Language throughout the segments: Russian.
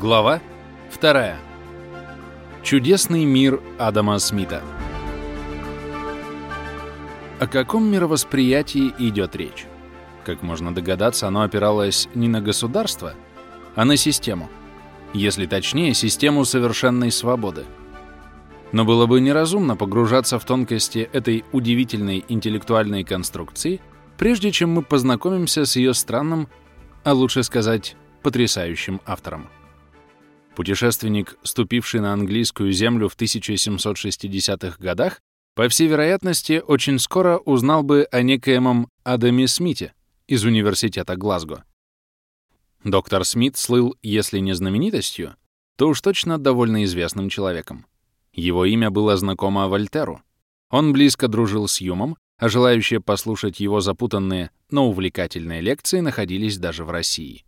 Глава 2. Чудесный мир Адама Смита. О каком мировосприятии идет речь? Как можно догадаться, оно опиралось не на государство, а на систему. Если точнее, систему совершенной свободы. Но было бы неразумно погружаться в тонкости этой удивительной интеллектуальной конструкции, прежде чем мы познакомимся с ее странным, а лучше сказать, потрясающим автором. Путешественник, ступивший на английскую землю в 1760-х годах, по всей вероятности, очень скоро узнал бы о некоемом Адаме Смите из университета Глазго. Доктор Смит слыл, если не знаменитостью, то уж точно довольно известным человеком. Его имя было знакомо Вольтеру. Он близко дружил с Юмом, а желающие послушать его запутанные, но увлекательные лекции находились даже в России.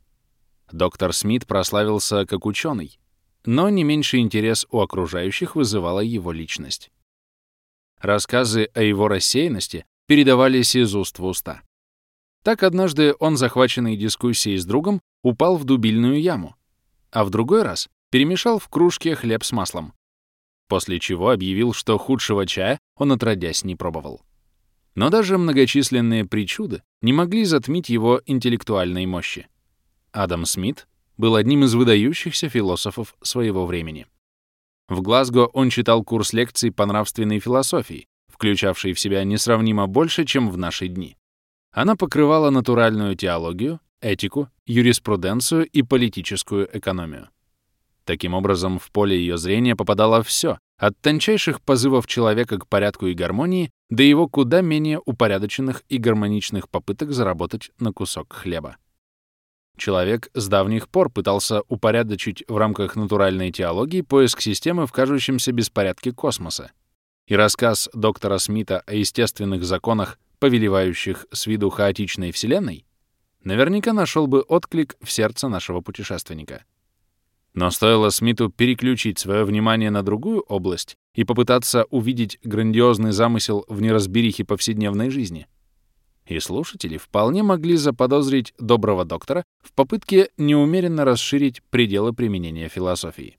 Доктор Смит прославился как ученый, но не меньший интерес у окружающих вызывала его личность. Рассказы о его рассеянности передавались из уст в уста. Так однажды он, захваченный дискуссией с другом, упал в дубильную яму, а в другой раз перемешал в кружке хлеб с маслом, после чего объявил, что худшего чая он отродясь не пробовал. Но даже многочисленные причуды не могли затмить его интеллектуальной мощи. Адам Смит был одним из выдающихся философов своего времени. В Глазго он читал курс лекций по нравственной философии, включавший в себя несравнимо больше, чем в наши дни. Она покрывала натуральную теологию, этику, юриспруденцию и политическую экономию. Таким образом, в поле ее зрения попадало все, от тончайших позывов человека к порядку и гармонии до его куда менее упорядоченных и гармоничных попыток заработать на кусок хлеба. Человек с давних пор пытался упорядочить в рамках натуральной теологии поиск системы в кажущемся беспорядке космоса. И рассказ доктора Смита о естественных законах, повелевающих с виду хаотичной Вселенной, наверняка нашел бы отклик в сердце нашего путешественника. Но стоило Смиту переключить свое внимание на другую область и попытаться увидеть грандиозный замысел в неразберихе повседневной жизни — и слушатели вполне могли заподозрить доброго доктора в попытке неумеренно расширить пределы применения философии.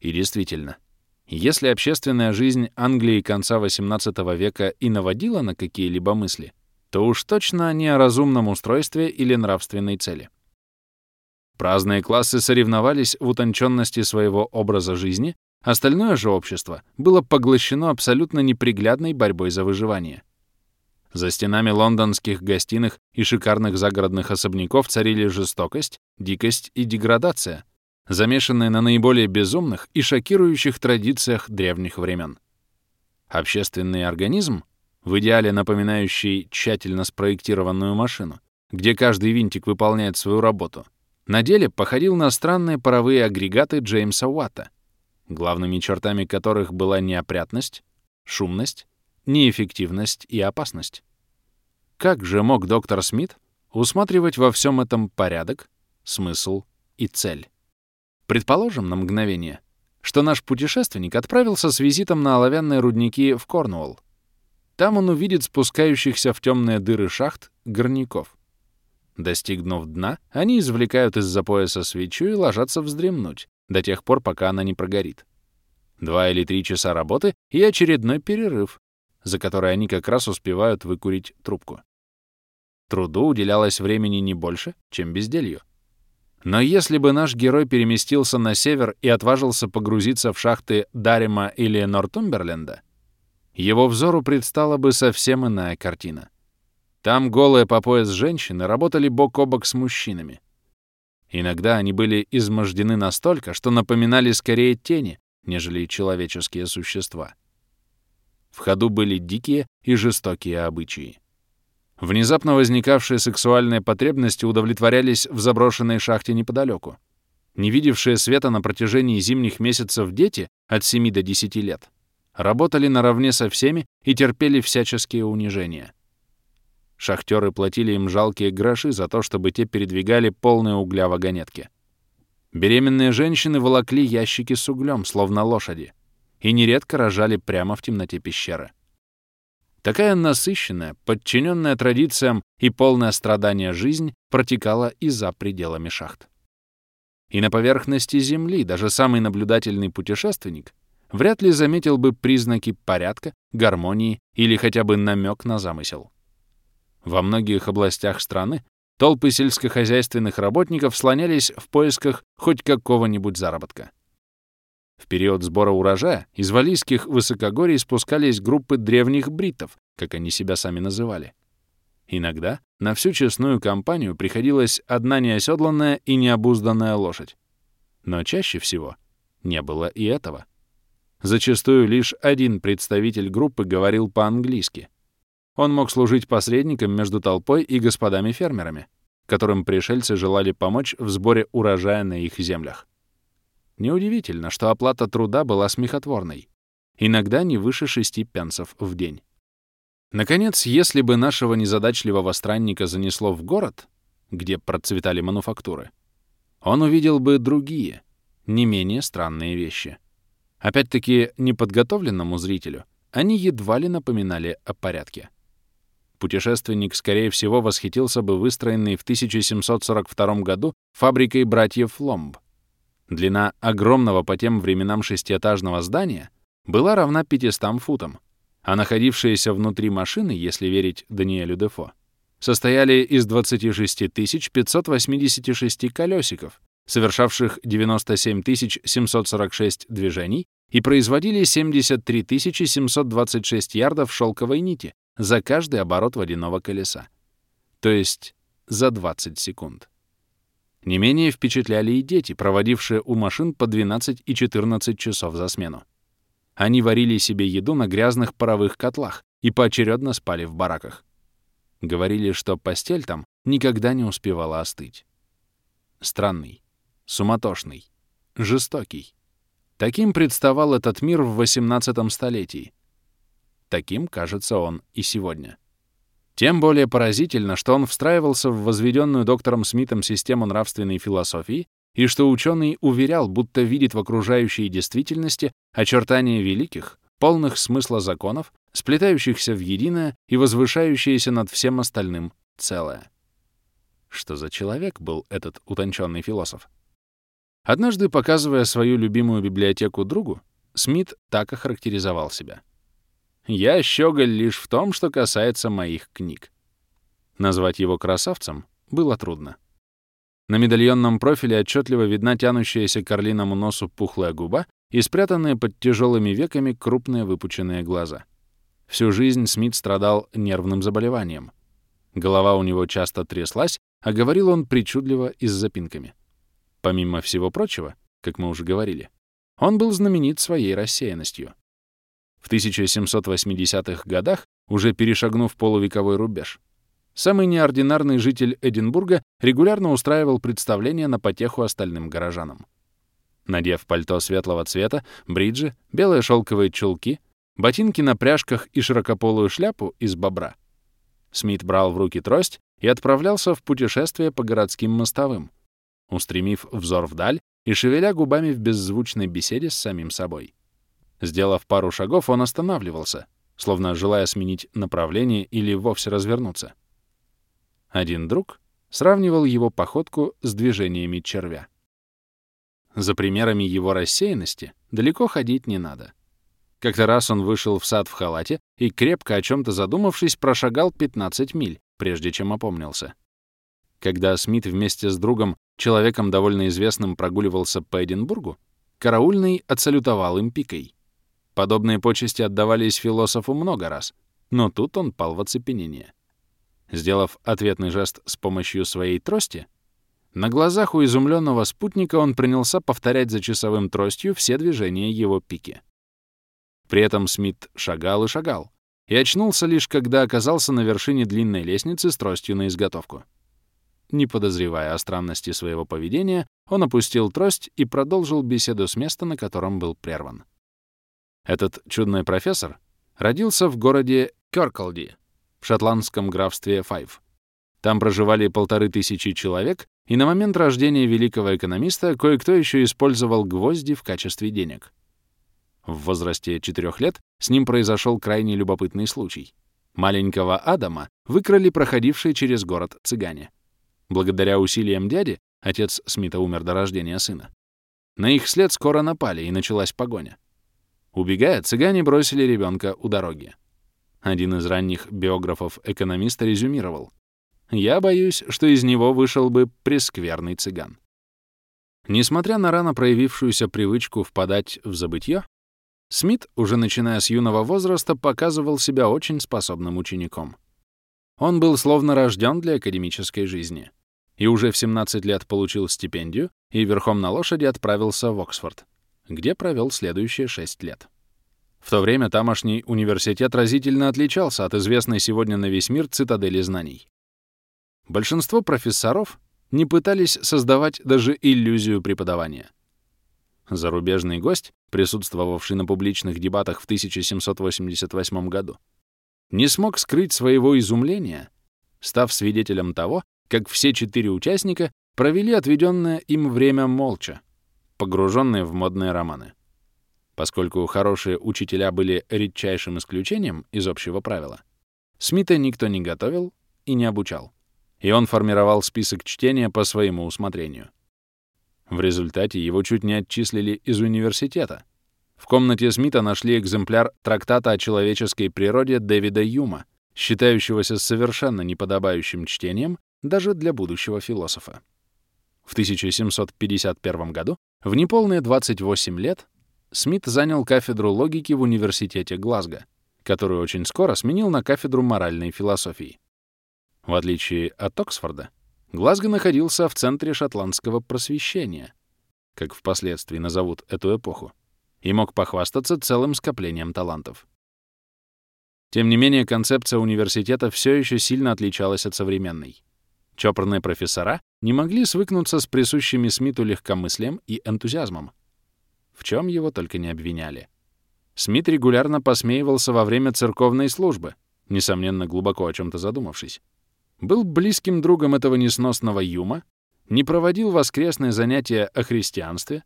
И действительно, если общественная жизнь Англии конца XVIII века и наводила на какие-либо мысли, то уж точно не о разумном устройстве или нравственной цели. Праздные классы соревновались в утонченности своего образа жизни, остальное же общество было поглощено абсолютно неприглядной борьбой за выживание — за стенами лондонских гостиных и шикарных загородных особняков царили жестокость, дикость и деградация, замешанные на наиболее безумных и шокирующих традициях древних времен. Общественный организм, в идеале напоминающий тщательно спроектированную машину, где каждый винтик выполняет свою работу, на деле походил на странные паровые агрегаты Джеймса Уатта, главными чертами которых была неопрятность, шумность неэффективность и опасность. Как же мог доктор Смит усматривать во всем этом порядок, смысл и цель? Предположим на мгновение, что наш путешественник отправился с визитом на оловянные рудники в Корнуолл. Там он увидит спускающихся в темные дыры шахт горняков. Достигнув дна, они извлекают из-за пояса свечу и ложатся вздремнуть до тех пор, пока она не прогорит. Два или три часа работы и очередной перерыв, за которой они как раз успевают выкурить трубку. Труду уделялось времени не больше, чем безделью. Но если бы наш герой переместился на север и отважился погрузиться в шахты Дарима или Нортумберленда, его взору предстала бы совсем иная картина. Там голые по пояс женщины работали бок о бок с мужчинами. Иногда они были измождены настолько, что напоминали скорее тени, нежели человеческие существа. В ходу были дикие и жестокие обычаи. Внезапно возникавшие сексуальные потребности удовлетворялись в заброшенной шахте неподалеку. Не видевшие света на протяжении зимних месяцев дети от 7 до 10 лет работали наравне со всеми и терпели всяческие унижения. Шахтеры платили им жалкие гроши за то, чтобы те передвигали полные угля вагонетки. Беременные женщины волокли ящики с углем, словно лошади и нередко рожали прямо в темноте пещеры. Такая насыщенная, подчиненная традициям и полная страдания жизнь протекала и за пределами шахт. И на поверхности Земли даже самый наблюдательный путешественник вряд ли заметил бы признаки порядка, гармонии или хотя бы намек на замысел. Во многих областях страны толпы сельскохозяйственных работников слонялись в поисках хоть какого-нибудь заработка. В период сбора урожая из валийских высокогорий спускались группы древних бриттов, как они себя сами называли. Иногда на всю честную компанию приходилась одна неоседланная и необузданная лошадь. Но чаще всего не было и этого. Зачастую лишь один представитель группы говорил по-английски. Он мог служить посредником между толпой и господами-фермерами, которым пришельцы желали помочь в сборе урожая на их землях. Неудивительно, что оплата труда была смехотворной, иногда не выше шести пенсов в день. Наконец, если бы нашего незадачливого странника занесло в город, где процветали мануфактуры, он увидел бы другие, не менее странные вещи. Опять-таки, неподготовленному зрителю они едва ли напоминали о порядке. Путешественник, скорее всего, восхитился бы выстроенной в 1742 году фабрикой братьев Ломб. Длина огромного по тем временам шестиэтажного здания была равна 500 футам, а находившиеся внутри машины, если верить Даниэлю Дефо, состояли из 26 586 колесиков, совершавших 97 746 движений и производили 73 726 ярдов шелковой нити за каждый оборот водяного колеса. То есть за 20 секунд. Не менее впечатляли и дети, проводившие у машин по 12 и 14 часов за смену. Они варили себе еду на грязных паровых котлах и поочередно спали в бараках. Говорили, что постель там никогда не успевала остыть. Странный, суматошный, жестокий. Таким представал этот мир в XVIII столетии. Таким кажется он и сегодня. Тем более поразительно, что он встраивался в возведенную доктором Смитом систему нравственной философии и что ученый уверял, будто видит в окружающей действительности очертания великих, полных смысла законов, сплетающихся в единое и возвышающееся над всем остальным целое. Что за человек был этот утонченный философ? Однажды, показывая свою любимую библиотеку другу, Смит так охарактеризовал себя. «Я щеголь лишь в том, что касается моих книг». Назвать его красавцем было трудно. На медальонном профиле отчетливо видна тянущаяся к орлиному носу пухлая губа и спрятанные под тяжелыми веками крупные выпученные глаза. Всю жизнь Смит страдал нервным заболеванием. Голова у него часто тряслась, а говорил он причудливо и с запинками. Помимо всего прочего, как мы уже говорили, он был знаменит своей рассеянностью. В 1780-х годах, уже перешагнув полувековой рубеж, Самый неординарный житель Эдинбурга регулярно устраивал представления на потеху остальным горожанам. Надев пальто светлого цвета, бриджи, белые шелковые чулки, ботинки на пряжках и широкополую шляпу из бобра, Смит брал в руки трость и отправлялся в путешествие по городским мостовым, устремив взор вдаль и шевеля губами в беззвучной беседе с самим собой. Сделав пару шагов, он останавливался, словно желая сменить направление или вовсе развернуться. Один друг сравнивал его походку с движениями червя. За примерами его рассеянности далеко ходить не надо. Как-то раз он вышел в сад в халате и, крепко о чем-то задумавшись, прошагал 15 миль, прежде чем опомнился. Когда Смит вместе с другом, человеком довольно известным, прогуливался по Эдинбургу, караульный отсалютовал им пикой. Подобные почести отдавались философу много раз, но тут он пал в оцепенение. Сделав ответный жест с помощью своей трости, на глазах у изумленного спутника он принялся повторять за часовым тростью все движения его пики. При этом Смит шагал и шагал, и очнулся лишь, когда оказался на вершине длинной лестницы с тростью на изготовку. Не подозревая о странности своего поведения, он опустил трость и продолжил беседу с места, на котором был прерван. Этот чудной профессор родился в городе Кёркалди, в шотландском графстве Файв. Там проживали полторы тысячи человек, и на момент рождения великого экономиста кое-кто еще использовал гвозди в качестве денег. В возрасте четырех лет с ним произошел крайне любопытный случай. Маленького Адама выкрали проходившие через город цыгане. Благодаря усилиям дяди Отец Смита умер до рождения сына. На их след скоро напали, и началась погоня. Убегая, цыгане бросили ребенка у дороги. Один из ранних биографов экономиста резюмировал. «Я боюсь, что из него вышел бы прескверный цыган». Несмотря на рано проявившуюся привычку впадать в забытье, Смит, уже начиная с юного возраста, показывал себя очень способным учеником. Он был словно рожден для академической жизни и уже в 17 лет получил стипендию и верхом на лошади отправился в Оксфорд, где провел следующие 6 лет. В то время тамошний университет разительно отличался от известной сегодня на весь мир цитадели знаний. Большинство профессоров не пытались создавать даже иллюзию преподавания. Зарубежный гость, присутствовавший на публичных дебатах в 1788 году, не смог скрыть своего изумления, став свидетелем того, как все четыре участника провели отведенное им время молча, погруженные в модные романы. Поскольку хорошие учителя были редчайшим исключением из общего правила, Смита никто не готовил и не обучал и он формировал список чтения по своему усмотрению. В результате его чуть не отчислили из университета. В комнате Смита нашли экземпляр трактата о человеческой природе Дэвида Юма, считающегося совершенно неподобающим чтением даже для будущего философа. В 1751 году, в неполные 28 лет, Смит занял кафедру логики в университете Глазго, которую очень скоро сменил на кафедру моральной философии. В отличие от Оксфорда, Глазго находился в центре шотландского просвещения, как впоследствии назовут эту эпоху, и мог похвастаться целым скоплением талантов. Тем не менее, концепция университета все еще сильно отличалась от современной. Чопорные профессора не могли свыкнуться с присущими Смиту легкомыслием и энтузиазмом. В чем его только не обвиняли. Смит регулярно посмеивался во время церковной службы, несомненно, глубоко о чем-то задумавшись был близким другом этого несносного Юма, не проводил воскресные занятия о христианстве,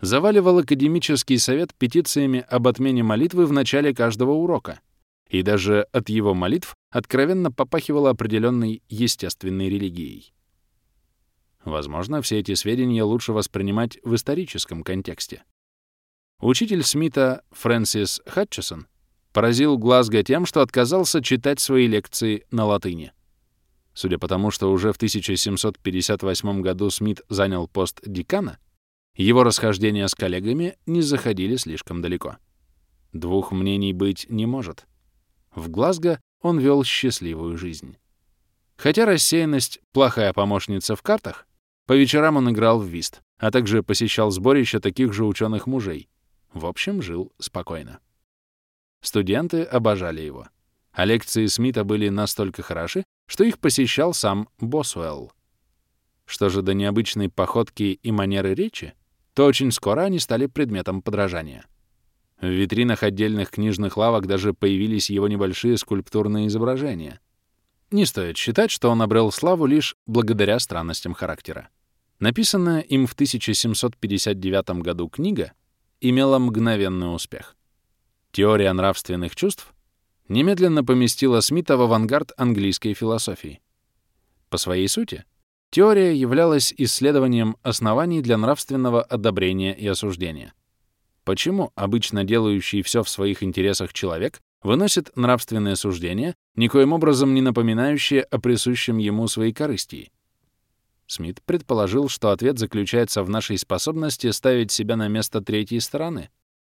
заваливал академический совет петициями об отмене молитвы в начале каждого урока, и даже от его молитв откровенно попахивало определенной естественной религией. Возможно, все эти сведения лучше воспринимать в историческом контексте. Учитель Смита Фрэнсис Хатчесон поразил Глазго тем, что отказался читать свои лекции на латыни. Судя по тому, что уже в 1758 году Смит занял пост декана, его расхождения с коллегами не заходили слишком далеко. Двух мнений быть не может. В Глазго он вел счастливую жизнь. Хотя рассеянность — плохая помощница в картах, по вечерам он играл в вист, а также посещал сборища таких же ученых мужей. В общем, жил спокойно. Студенты обожали его а лекции Смита были настолько хороши, что их посещал сам Босуэлл. Что же до необычной походки и манеры речи, то очень скоро они стали предметом подражания. В витринах отдельных книжных лавок даже появились его небольшие скульптурные изображения. Не стоит считать, что он обрел славу лишь благодаря странностям характера. Написанная им в 1759 году книга имела мгновенный успех. Теория нравственных чувств немедленно поместила Смита в авангард английской философии. По своей сути, теория являлась исследованием оснований для нравственного одобрения и осуждения. Почему обычно делающий все в своих интересах человек выносит нравственные суждения, никоим образом не напоминающие о присущем ему своей корысти? Смит предположил, что ответ заключается в нашей способности ставить себя на место третьей стороны,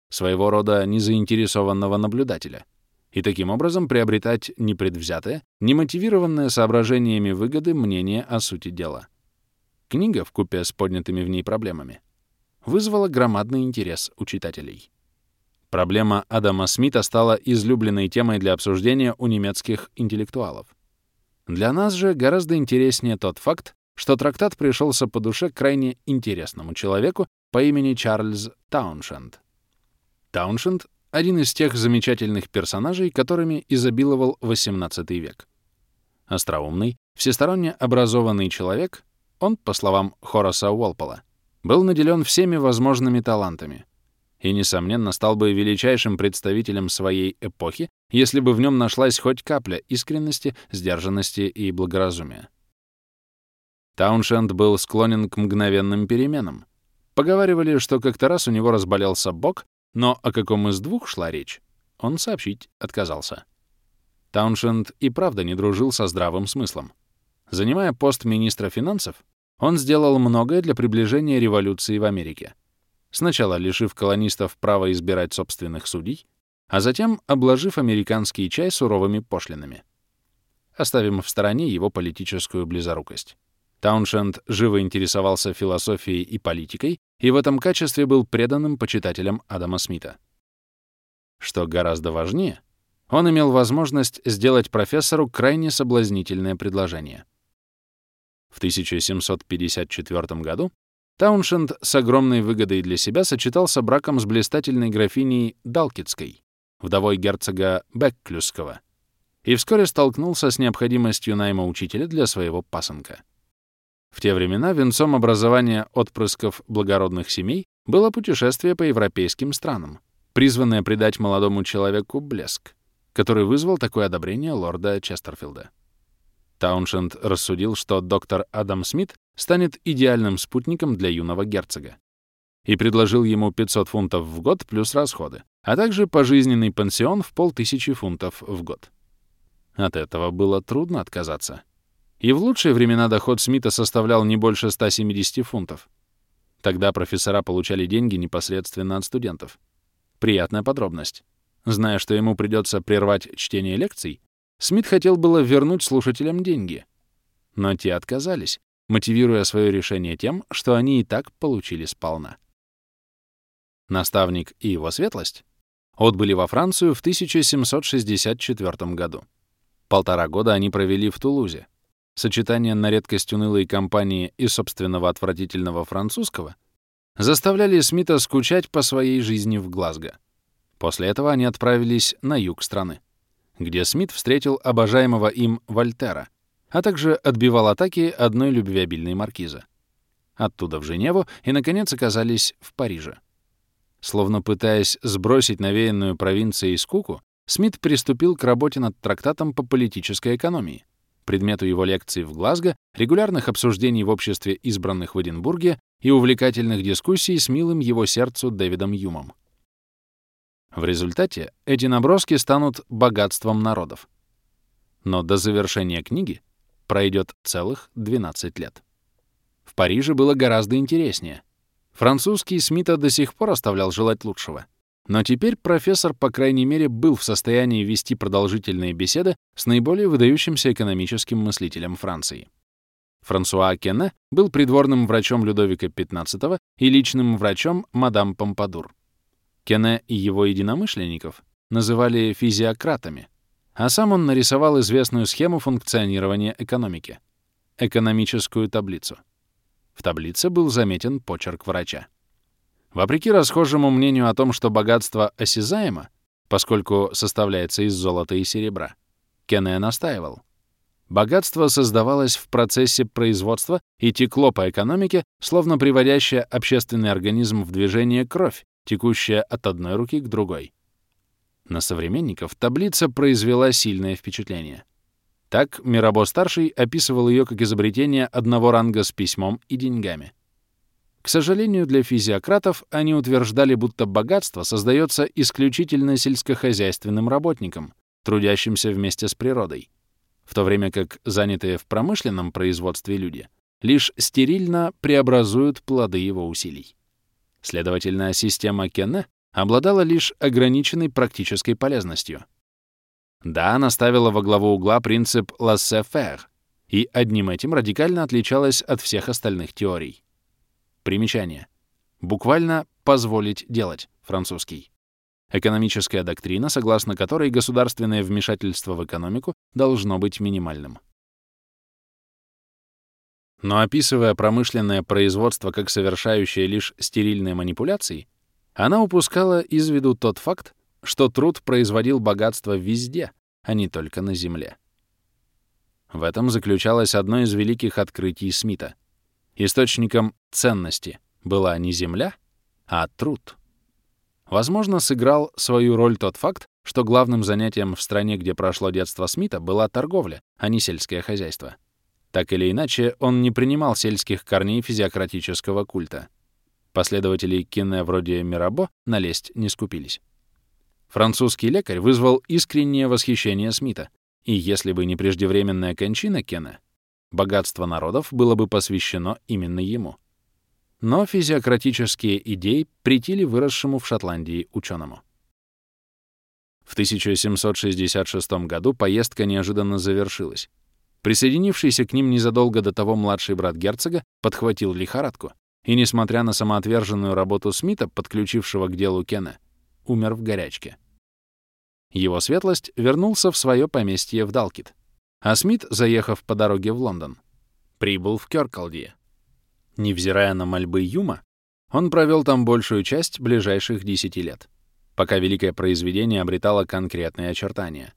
своего рода незаинтересованного наблюдателя — и таким образом приобретать непредвзятое, немотивированное соображениями выгоды мнение о сути дела. Книга, вкупе с поднятыми в ней проблемами, вызвала громадный интерес у читателей. Проблема Адама Смита стала излюбленной темой для обсуждения у немецких интеллектуалов. Для нас же гораздо интереснее тот факт, что трактат пришелся по душе крайне интересному человеку по имени Чарльз Тауншенд. Тауншенд один из тех замечательных персонажей, которыми изобиловал XVIII век. Остроумный, всесторонне образованный человек, он, по словам Хораса Уолпола, был наделен всеми возможными талантами и, несомненно, стал бы величайшим представителем своей эпохи, если бы в нем нашлась хоть капля искренности, сдержанности и благоразумия. Тауншенд был склонен к мгновенным переменам. Поговаривали, что как-то раз у него разболелся бок, но о каком из двух шла речь, он сообщить отказался. Тауншенд и правда не дружил со здравым смыслом. Занимая пост министра финансов, он сделал многое для приближения революции в Америке. Сначала лишив колонистов права избирать собственных судей, а затем обложив американский чай суровыми пошлинами. Оставим в стороне его политическую близорукость. Тауншенд живо интересовался философией и политикой и в этом качестве был преданным почитателем Адама Смита. Что гораздо важнее, он имел возможность сделать профессору крайне соблазнительное предложение. В 1754 году Тауншенд с огромной выгодой для себя сочетался браком с блистательной графиней Далкитской, вдовой герцога Бекклюского, и вскоре столкнулся с необходимостью найма учителя для своего пасынка. В те времена венцом образования отпрысков благородных семей было путешествие по европейским странам, призванное придать молодому человеку блеск, который вызвал такое одобрение лорда Честерфилда. Тауншенд рассудил, что доктор Адам Смит станет идеальным спутником для юного герцога и предложил ему 500 фунтов в год плюс расходы, а также пожизненный пансион в полтысячи фунтов в год. От этого было трудно отказаться. И в лучшие времена доход Смита составлял не больше 170 фунтов. Тогда профессора получали деньги непосредственно от студентов. Приятная подробность. Зная, что ему придется прервать чтение лекций, Смит хотел было вернуть слушателям деньги. Но те отказались, мотивируя свое решение тем, что они и так получили сполна. Наставник и его светлость отбыли во Францию в 1764 году. Полтора года они провели в Тулузе, сочетание на редкость унылой компании и собственного отвратительного французского заставляли Смита скучать по своей жизни в Глазго. После этого они отправились на юг страны, где Смит встретил обожаемого им Вольтера, а также отбивал атаки одной любвеобильной маркизы. Оттуда в Женеву и, наконец, оказались в Париже. Словно пытаясь сбросить навеянную провинцией скуку, Смит приступил к работе над трактатом по политической экономии — предмету его лекций в Глазго, регулярных обсуждений в обществе избранных в Эдинбурге и увлекательных дискуссий с милым его сердцу Дэвидом Юмом. В результате эти наброски станут богатством народов. Но до завершения книги пройдет целых 12 лет. В Париже было гораздо интереснее. Французский Смита до сих пор оставлял желать лучшего — но теперь профессор, по крайней мере, был в состоянии вести продолжительные беседы с наиболее выдающимся экономическим мыслителем Франции. Франсуа Кене был придворным врачом Людовика XV и личным врачом мадам Помпадур. Кене и его единомышленников называли физиократами, а сам он нарисовал известную схему функционирования экономики — экономическую таблицу. В таблице был заметен почерк врача. Вопреки расхожему мнению о том, что богатство осязаемо, поскольку составляется из золота и серебра, Кенне настаивал. Богатство создавалось в процессе производства и текло по экономике, словно приводящая общественный организм в движение кровь, текущая от одной руки к другой. На современников таблица произвела сильное впечатление. Так Мирабо-старший описывал ее как изобретение одного ранга с письмом и деньгами — к сожалению, для физиократов они утверждали, будто богатство создается исключительно сельскохозяйственным работникам, трудящимся вместе с природой, в то время как занятые в промышленном производстве люди лишь стерильно преобразуют плоды его усилий. Следовательно, система Кенне обладала лишь ограниченной практической полезностью. Да, она ставила во главу угла принцип laissez-faire, и одним этим радикально отличалась от всех остальных теорий. Примечание. Буквально «позволить делать» французский. Экономическая доктрина, согласно которой государственное вмешательство в экономику должно быть минимальным. Но описывая промышленное производство как совершающее лишь стерильные манипуляции, она упускала из виду тот факт, что труд производил богатство везде, а не только на земле. В этом заключалось одно из великих открытий Смита — Источником ценности была не земля, а труд. Возможно, сыграл свою роль тот факт, что главным занятием в стране, где прошло детство Смита, была торговля, а не сельское хозяйство. Так или иначе, он не принимал сельских корней физиократического культа. Последователи кине вроде Мирабо налезть не скупились. Французский лекарь вызвал искреннее восхищение Смита, и если бы не преждевременная кончина Кена, богатство народов было бы посвящено именно ему. Но физиократические идеи притили выросшему в Шотландии ученому. В 1766 году поездка неожиданно завершилась. Присоединившийся к ним незадолго до того младший брат герцога подхватил лихорадку и, несмотря на самоотверженную работу Смита, подключившего к делу Кена, умер в горячке. Его светлость вернулся в свое поместье в Далкит, а Смит, заехав по дороге в Лондон, прибыл в Кёркалди. Невзирая на мольбы Юма, он провел там большую часть ближайших десяти лет, пока великое произведение обретало конкретные очертания.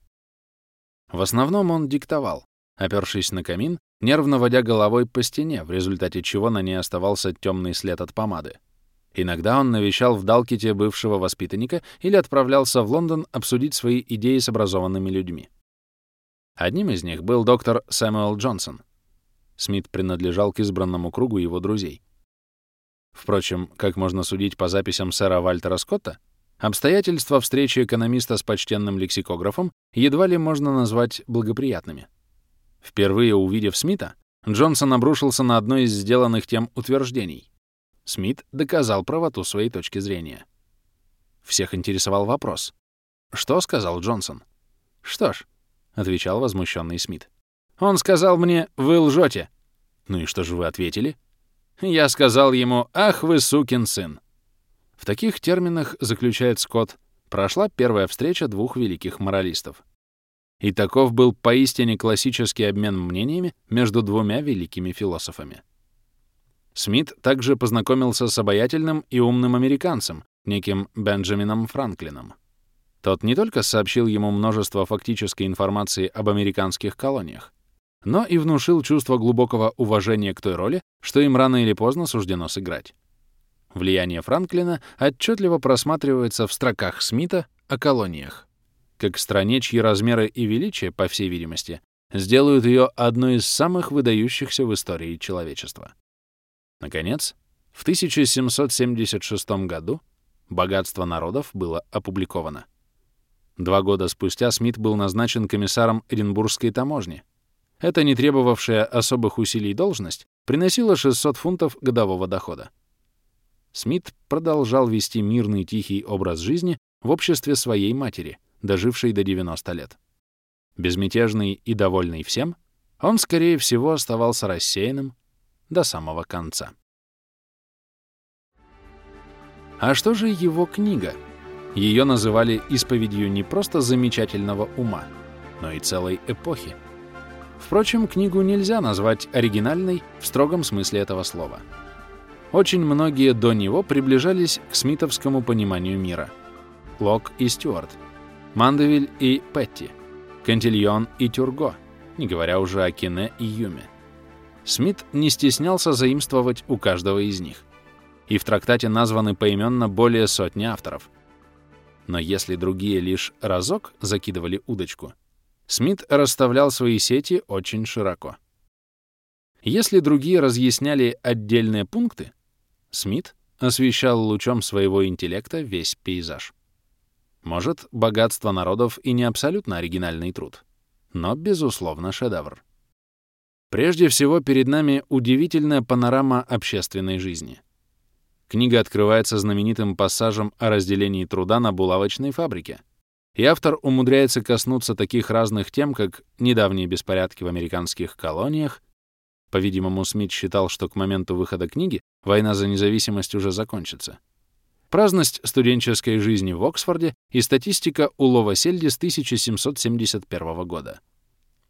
В основном он диктовал, опершись на камин, нервно водя головой по стене, в результате чего на ней оставался темный след от помады. Иногда он навещал в Далките бывшего воспитанника или отправлялся в Лондон обсудить свои идеи с образованными людьми. Одним из них был доктор Сэмюэл Джонсон. Смит принадлежал к избранному кругу его друзей. Впрочем, как можно судить по записям сэра Вальтера Скотта, обстоятельства встречи экономиста с почтенным лексикографом едва ли можно назвать благоприятными. Впервые увидев Смита, Джонсон обрушился на одно из сделанных тем утверждений. Смит доказал правоту своей точки зрения. Всех интересовал вопрос. «Что?» — сказал Джонсон. «Что ж», — отвечал возмущенный Смит. «Он сказал мне, вы лжете». «Ну и что же вы ответили?» Я сказал ему, «Ах вы, сукин сын!» В таких терминах, заключает Скотт, прошла первая встреча двух великих моралистов. И таков был поистине классический обмен мнениями между двумя великими философами. Смит также познакомился с обаятельным и умным американцем, неким Бенджамином Франклином. Тот не только сообщил ему множество фактической информации об американских колониях, но и внушил чувство глубокого уважения к той роли, что им рано или поздно суждено сыграть. Влияние Франклина отчетливо просматривается в строках Смита о колониях, как стране, чьи размеры и величие, по всей видимости, сделают ее одной из самых выдающихся в истории человечества. Наконец, в 1776 году «Богатство народов» было опубликовано. Два года спустя Смит был назначен комиссаром Эдинбургской таможни. Эта не требовавшая особых усилий должность приносила 600 фунтов годового дохода. Смит продолжал вести мирный тихий образ жизни в обществе своей матери, дожившей до 90 лет. Безмятежный и довольный всем, он, скорее всего, оставался рассеянным, до самого конца. А что же его книга? Ее называли исповедью не просто замечательного ума, но и целой эпохи. Впрочем, книгу нельзя назвать оригинальной в строгом смысле этого слова. Очень многие до него приближались к смитовскому пониманию мира. Лок и Стюарт, Мандевиль и Петти, Кантильон и Тюрго, не говоря уже о Кине и Юме. Смит не стеснялся заимствовать у каждого из них. И в трактате названы поименно более сотни авторов. Но если другие лишь разок закидывали удочку, Смит расставлял свои сети очень широко. Если другие разъясняли отдельные пункты, Смит освещал лучом своего интеллекта весь пейзаж. Может, богатство народов и не абсолютно оригинальный труд, но, безусловно, шедевр. Прежде всего, перед нами удивительная панорама общественной жизни. Книга открывается знаменитым пассажем о разделении труда на булавочной фабрике, и автор умудряется коснуться таких разных тем, как недавние беспорядки в американских колониях, по-видимому, Смит считал, что к моменту выхода книги война за независимость уже закончится, праздность студенческой жизни в Оксфорде и статистика улова сельди с 1771 года.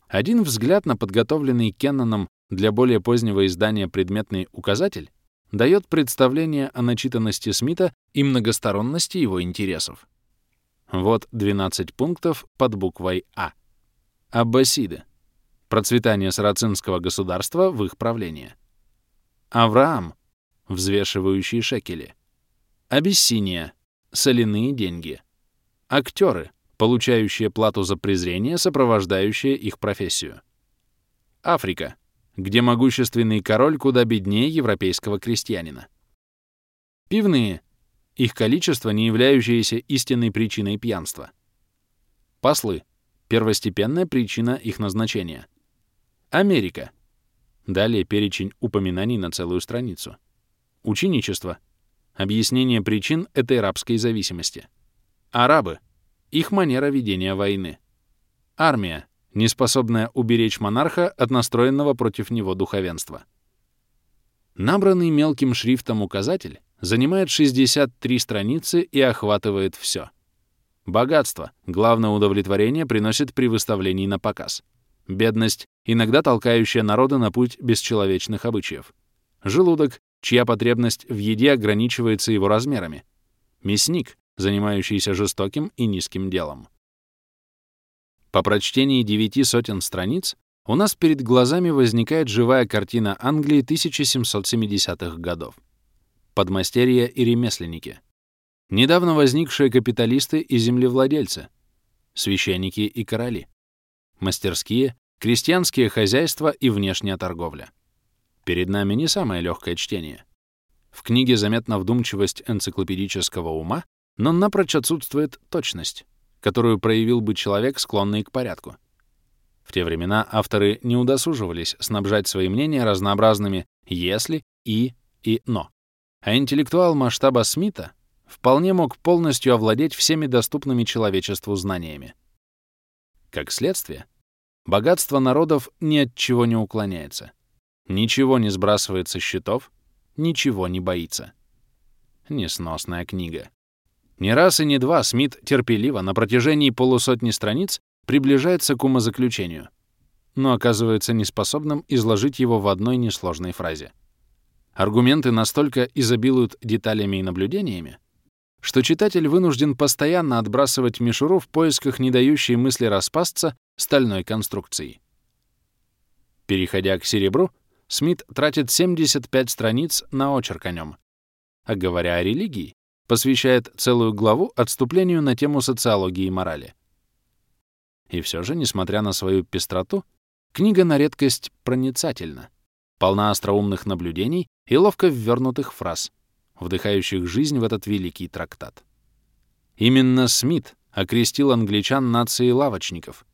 Один взгляд на подготовленный Кенноном для более позднего издания предметный указатель дает представление о начитанности Смита и многосторонности его интересов. Вот 12 пунктов под буквой А. Аббасиды. Процветание сарацинского государства в их правлении. Авраам. Взвешивающие шекели. Абиссиния. Соляные деньги. Актеры получающие плату за презрение, сопровождающее их профессию. Африка. где могущественный король куда беднее европейского крестьянина. Пивные — их количество, не являющееся истинной причиной пьянства. Послы — первостепенная причина их назначения. Америка. Далее перечень упоминаний на целую страницу. Ученичество. Объяснение причин этой рабской зависимости. Арабы. Их манера ведения войны. Армия, неспособная уберечь монарха от настроенного против него духовенства. Набранный мелким шрифтом указатель занимает 63 страницы и охватывает все. Богатство, главное удовлетворение, приносит при выставлении на показ. Бедность, иногда толкающая народа на путь бесчеловечных обычаев. Желудок, чья потребность в еде ограничивается его размерами. Мясник, занимающийся жестоким и низким делом. По прочтении девяти сотен страниц у нас перед глазами возникает живая картина Англии 1770-х годов. Подмастерья и ремесленники. Недавно возникшие капиталисты и землевладельцы. Священники и короли. Мастерские, крестьянские хозяйства и внешняя торговля. Перед нами не самое легкое чтение. В книге заметна вдумчивость энциклопедического ума, но напрочь отсутствует точность, которую проявил бы человек, склонный к порядку. В те времена авторы не удосуживались снабжать свои мнения разнообразными «если», «и» и «но». А интеллектуал масштаба Смита вполне мог полностью овладеть всеми доступными человечеству знаниями. Как следствие, богатство народов ни от чего не уклоняется. Ничего не сбрасывает со счетов, ничего не боится. Несносная книга. Не раз и не два Смит терпеливо на протяжении полусотни страниц приближается к умозаключению, но оказывается неспособным изложить его в одной несложной фразе. Аргументы настолько изобилуют деталями и наблюдениями, что читатель вынужден постоянно отбрасывать мишуру в поисках не дающей мысли распасться стальной конструкции. Переходя к серебру, Смит тратит 75 страниц на очерк о нем. А говоря о религии, посвящает целую главу отступлению на тему социологии и морали. И все же, несмотря на свою пестроту, книга на редкость проницательна, полна остроумных наблюдений и ловко ввернутых фраз, вдыхающих жизнь в этот великий трактат. Именно Смит окрестил англичан нацией лавочников.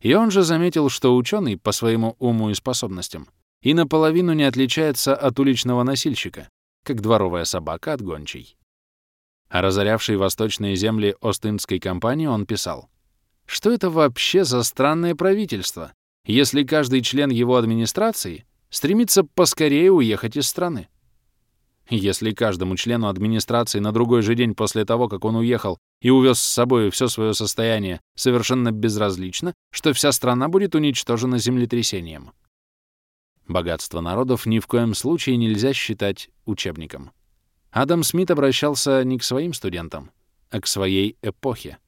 И он же заметил, что ученый по своему уму и способностям и наполовину не отличается от уличного носильщика, как дворовая собака от гончей. А разорявший восточные земли Остинской компании он писал, что это вообще за странное правительство, если каждый член его администрации стремится поскорее уехать из страны. Если каждому члену администрации на другой же день после того, как он уехал и увез с собой все свое состояние, совершенно безразлично, что вся страна будет уничтожена землетрясением. Богатство народов ни в коем случае нельзя считать учебником. Адам Смит обращался не к своим студентам, а к своей эпохе.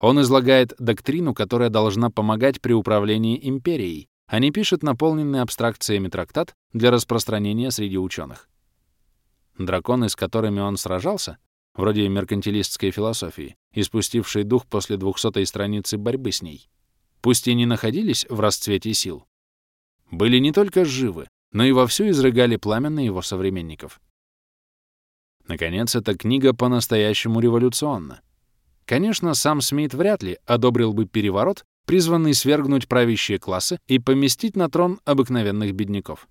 Он излагает доктрину, которая должна помогать при управлении империей, а не пишет наполненный абстракциями трактат для распространения среди ученых. Драконы, с которыми он сражался, вроде меркантилистской философии, испустившие дух после двухсотой страницы борьбы с ней, пусть и не находились в расцвете сил, были не только живы, но и вовсю изрыгали пламя на его современников. Наконец, эта книга по-настоящему революционна. Конечно, сам Смит вряд ли одобрил бы переворот, призванный свергнуть правящие классы и поместить на трон обыкновенных бедняков.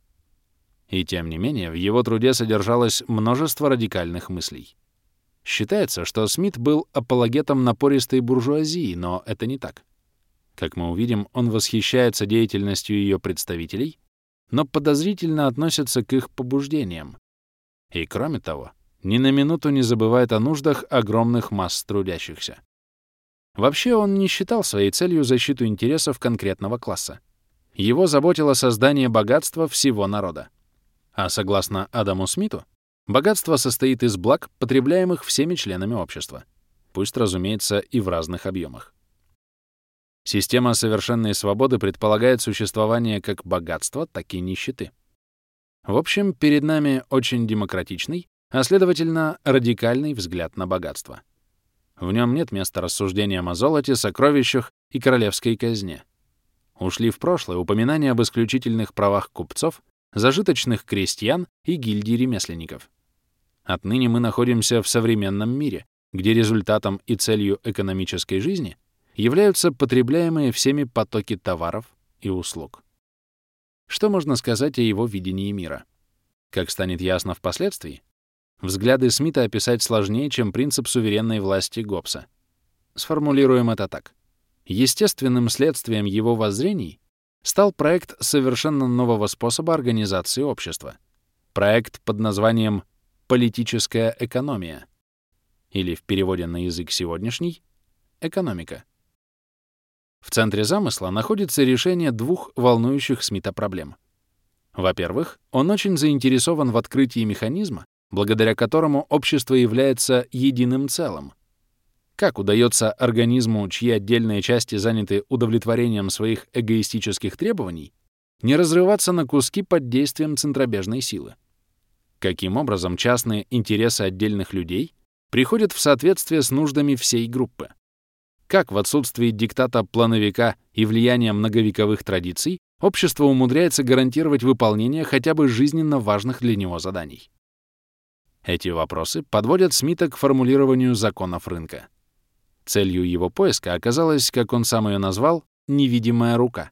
И тем не менее, в его труде содержалось множество радикальных мыслей. Считается, что Смит был апологетом напористой буржуазии, но это не так. Как мы увидим, он восхищается деятельностью ее представителей, но подозрительно относится к их побуждениям. И кроме того, ни на минуту не забывает о нуждах огромных масс трудящихся. Вообще он не считал своей целью защиту интересов конкретного класса. Его заботило создание богатства всего народа. А согласно Адаму Смиту, богатство состоит из благ, потребляемых всеми членами общества. Пусть, разумеется, и в разных объемах. Система совершенной свободы предполагает существование как богатства, так и нищеты. В общем, перед нами очень демократичный, а, следовательно, радикальный взгляд на богатство. В нем нет места рассуждениям о золоте, сокровищах и королевской казне. ушли в прошлое упоминания об исключительных правах купцов, зажиточных крестьян и гильдий ремесленников. Отныне мы находимся в современном мире, где результатом и целью экономической жизни являются потребляемые всеми потоки товаров и услуг. Что можно сказать о его видении мира? Как станет ясно впоследствии, взгляды Смита описать сложнее, чем принцип суверенной власти Гоббса. Сформулируем это так. Естественным следствием его воззрений стал проект совершенно нового способа организации общества. Проект под названием «политическая экономия» или в переводе на язык сегодняшний — экономика. В центре замысла находится решение двух волнующих Смита проблем. Во-первых, он очень заинтересован в открытии механизма, благодаря которому общество является единым целым. Как удается организму, чьи отдельные части заняты удовлетворением своих эгоистических требований, не разрываться на куски под действием центробежной силы? Каким образом частные интересы отдельных людей приходят в соответствие с нуждами всей группы? Как в отсутствии диктата плановика и влияния многовековых традиций общество умудряется гарантировать выполнение хотя бы жизненно важных для него заданий? Эти вопросы подводят Смита к формулированию законов рынка. Целью его поиска оказалась, как он сам ее назвал, невидимая рука.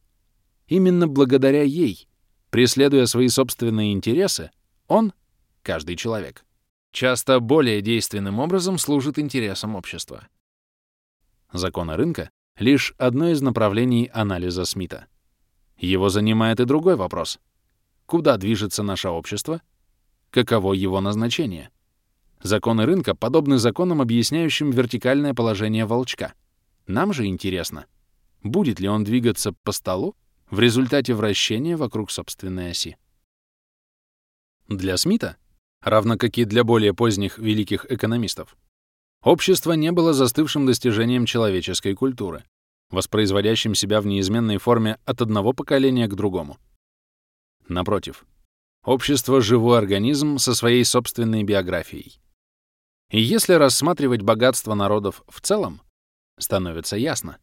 Именно благодаря ей, преследуя свои собственные интересы, он, каждый человек, часто более действенным образом служит интересам общества. Законы рынка — лишь одно из направлений анализа Смита. Его занимает и другой вопрос. Куда движется наше общество? Каково его назначение? Законы рынка подобны законам, объясняющим вертикальное положение волчка. Нам же интересно, будет ли он двигаться по столу в результате вращения вокруг собственной оси. Для Смита, равно как и для более поздних великих экономистов, Общество не было застывшим достижением человеческой культуры, воспроизводящим себя в неизменной форме от одного поколения к другому. Напротив, общество — живой организм со своей собственной биографией. И если рассматривать богатство народов в целом, становится ясно.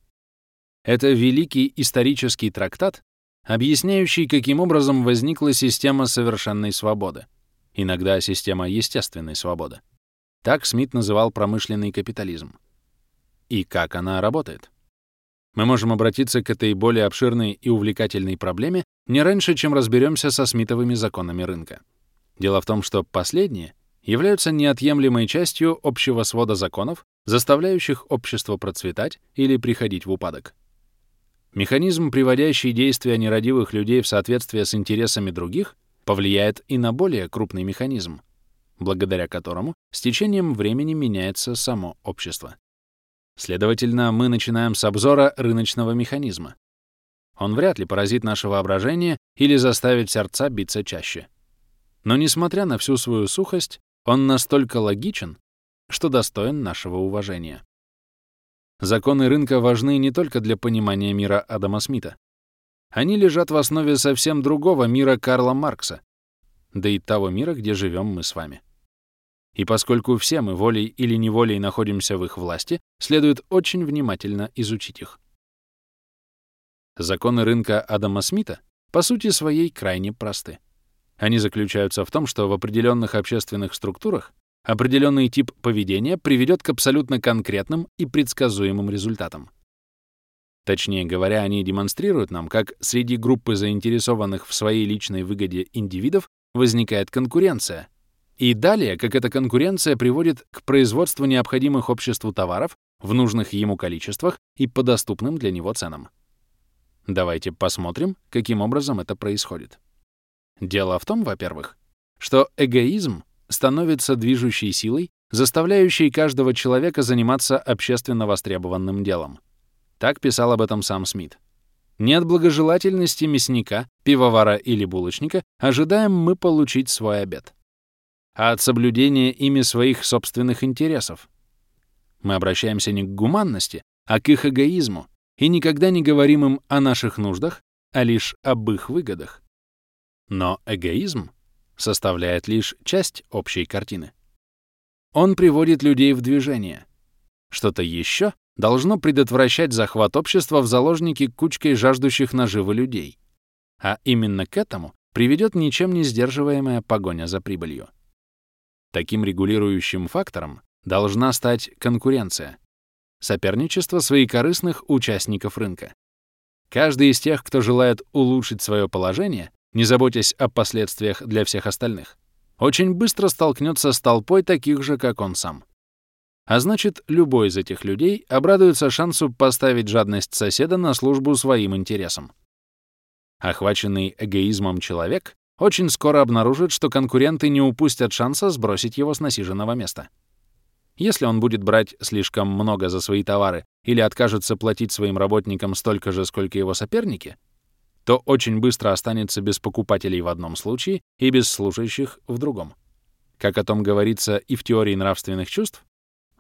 Это великий исторический трактат, объясняющий, каким образом возникла система совершенной свободы, иногда система естественной свободы. Так Смит называл промышленный капитализм. И как она работает? Мы можем обратиться к этой более обширной и увлекательной проблеме не раньше, чем разберемся со Смитовыми законами рынка. Дело в том, что последние являются неотъемлемой частью общего свода законов, заставляющих общество процветать или приходить в упадок. Механизм, приводящий действия нерадивых людей в соответствие с интересами других, повлияет и на более крупный механизм — благодаря которому с течением времени меняется само общество. Следовательно, мы начинаем с обзора рыночного механизма. Он вряд ли поразит наше воображение или заставит сердца биться чаще. Но несмотря на всю свою сухость, он настолько логичен, что достоин нашего уважения. Законы рынка важны не только для понимания мира Адама Смита. Они лежат в основе совсем другого мира Карла Маркса, да и того мира, где живем мы с вами. И поскольку все мы волей или неволей находимся в их власти, следует очень внимательно изучить их. Законы рынка Адама Смита по сути своей крайне просты. Они заключаются в том, что в определенных общественных структурах определенный тип поведения приведет к абсолютно конкретным и предсказуемым результатам. Точнее говоря, они демонстрируют нам, как среди группы заинтересованных в своей личной выгоде индивидов возникает конкуренция, и далее, как эта конкуренция приводит к производству необходимых обществу товаров в нужных ему количествах и по доступным для него ценам. Давайте посмотрим, каким образом это происходит. Дело в том, во-первых, что эгоизм становится движущей силой, заставляющей каждого человека заниматься общественно востребованным делом. Так писал об этом сам Смит. Не от благожелательности мясника, пивовара или булочника ожидаем мы получить свой обед а от соблюдения ими своих собственных интересов. Мы обращаемся не к гуманности, а к их эгоизму, и никогда не говорим им о наших нуждах, а лишь об их выгодах. Но эгоизм составляет лишь часть общей картины. Он приводит людей в движение. Что-то еще должно предотвращать захват общества в заложники кучкой жаждущих наживы людей. А именно к этому приведет ничем не сдерживаемая погоня за прибылью. Таким регулирующим фактором должна стать конкуренция, соперничество своекорыстных участников рынка. Каждый из тех, кто желает улучшить свое положение, не заботясь о последствиях для всех остальных, очень быстро столкнется с толпой таких же, как он сам. А значит, любой из этих людей обрадуется шансу поставить жадность соседа на службу своим интересам. Охваченный эгоизмом человек очень скоро обнаружит, что конкуренты не упустят шанса сбросить его с насиженного места. Если он будет брать слишком много за свои товары или откажется платить своим работникам столько же, сколько его соперники, то очень быстро останется без покупателей в одном случае и без слушающих в другом. Как о том говорится и в теории нравственных чувств,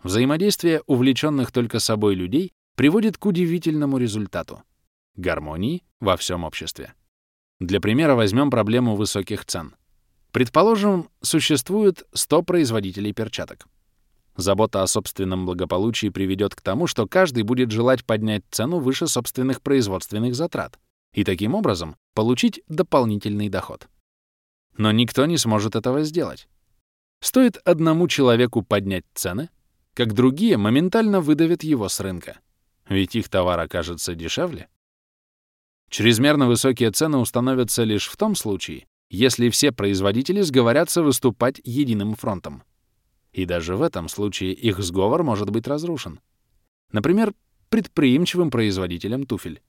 взаимодействие увлеченных только собой людей приводит к удивительному результату — гармонии во всем обществе. Для примера возьмем проблему высоких цен. Предположим, существует 100 производителей перчаток. Забота о собственном благополучии приведет к тому, что каждый будет желать поднять цену выше собственных производственных затрат и таким образом получить дополнительный доход. Но никто не сможет этого сделать. Стоит одному человеку поднять цены, как другие моментально выдавят его с рынка. Ведь их товар окажется дешевле. Чрезмерно высокие цены установятся лишь в том случае, если все производители сговорятся выступать единым фронтом. И даже в этом случае их сговор может быть разрушен. Например, предприимчивым производителем туфель.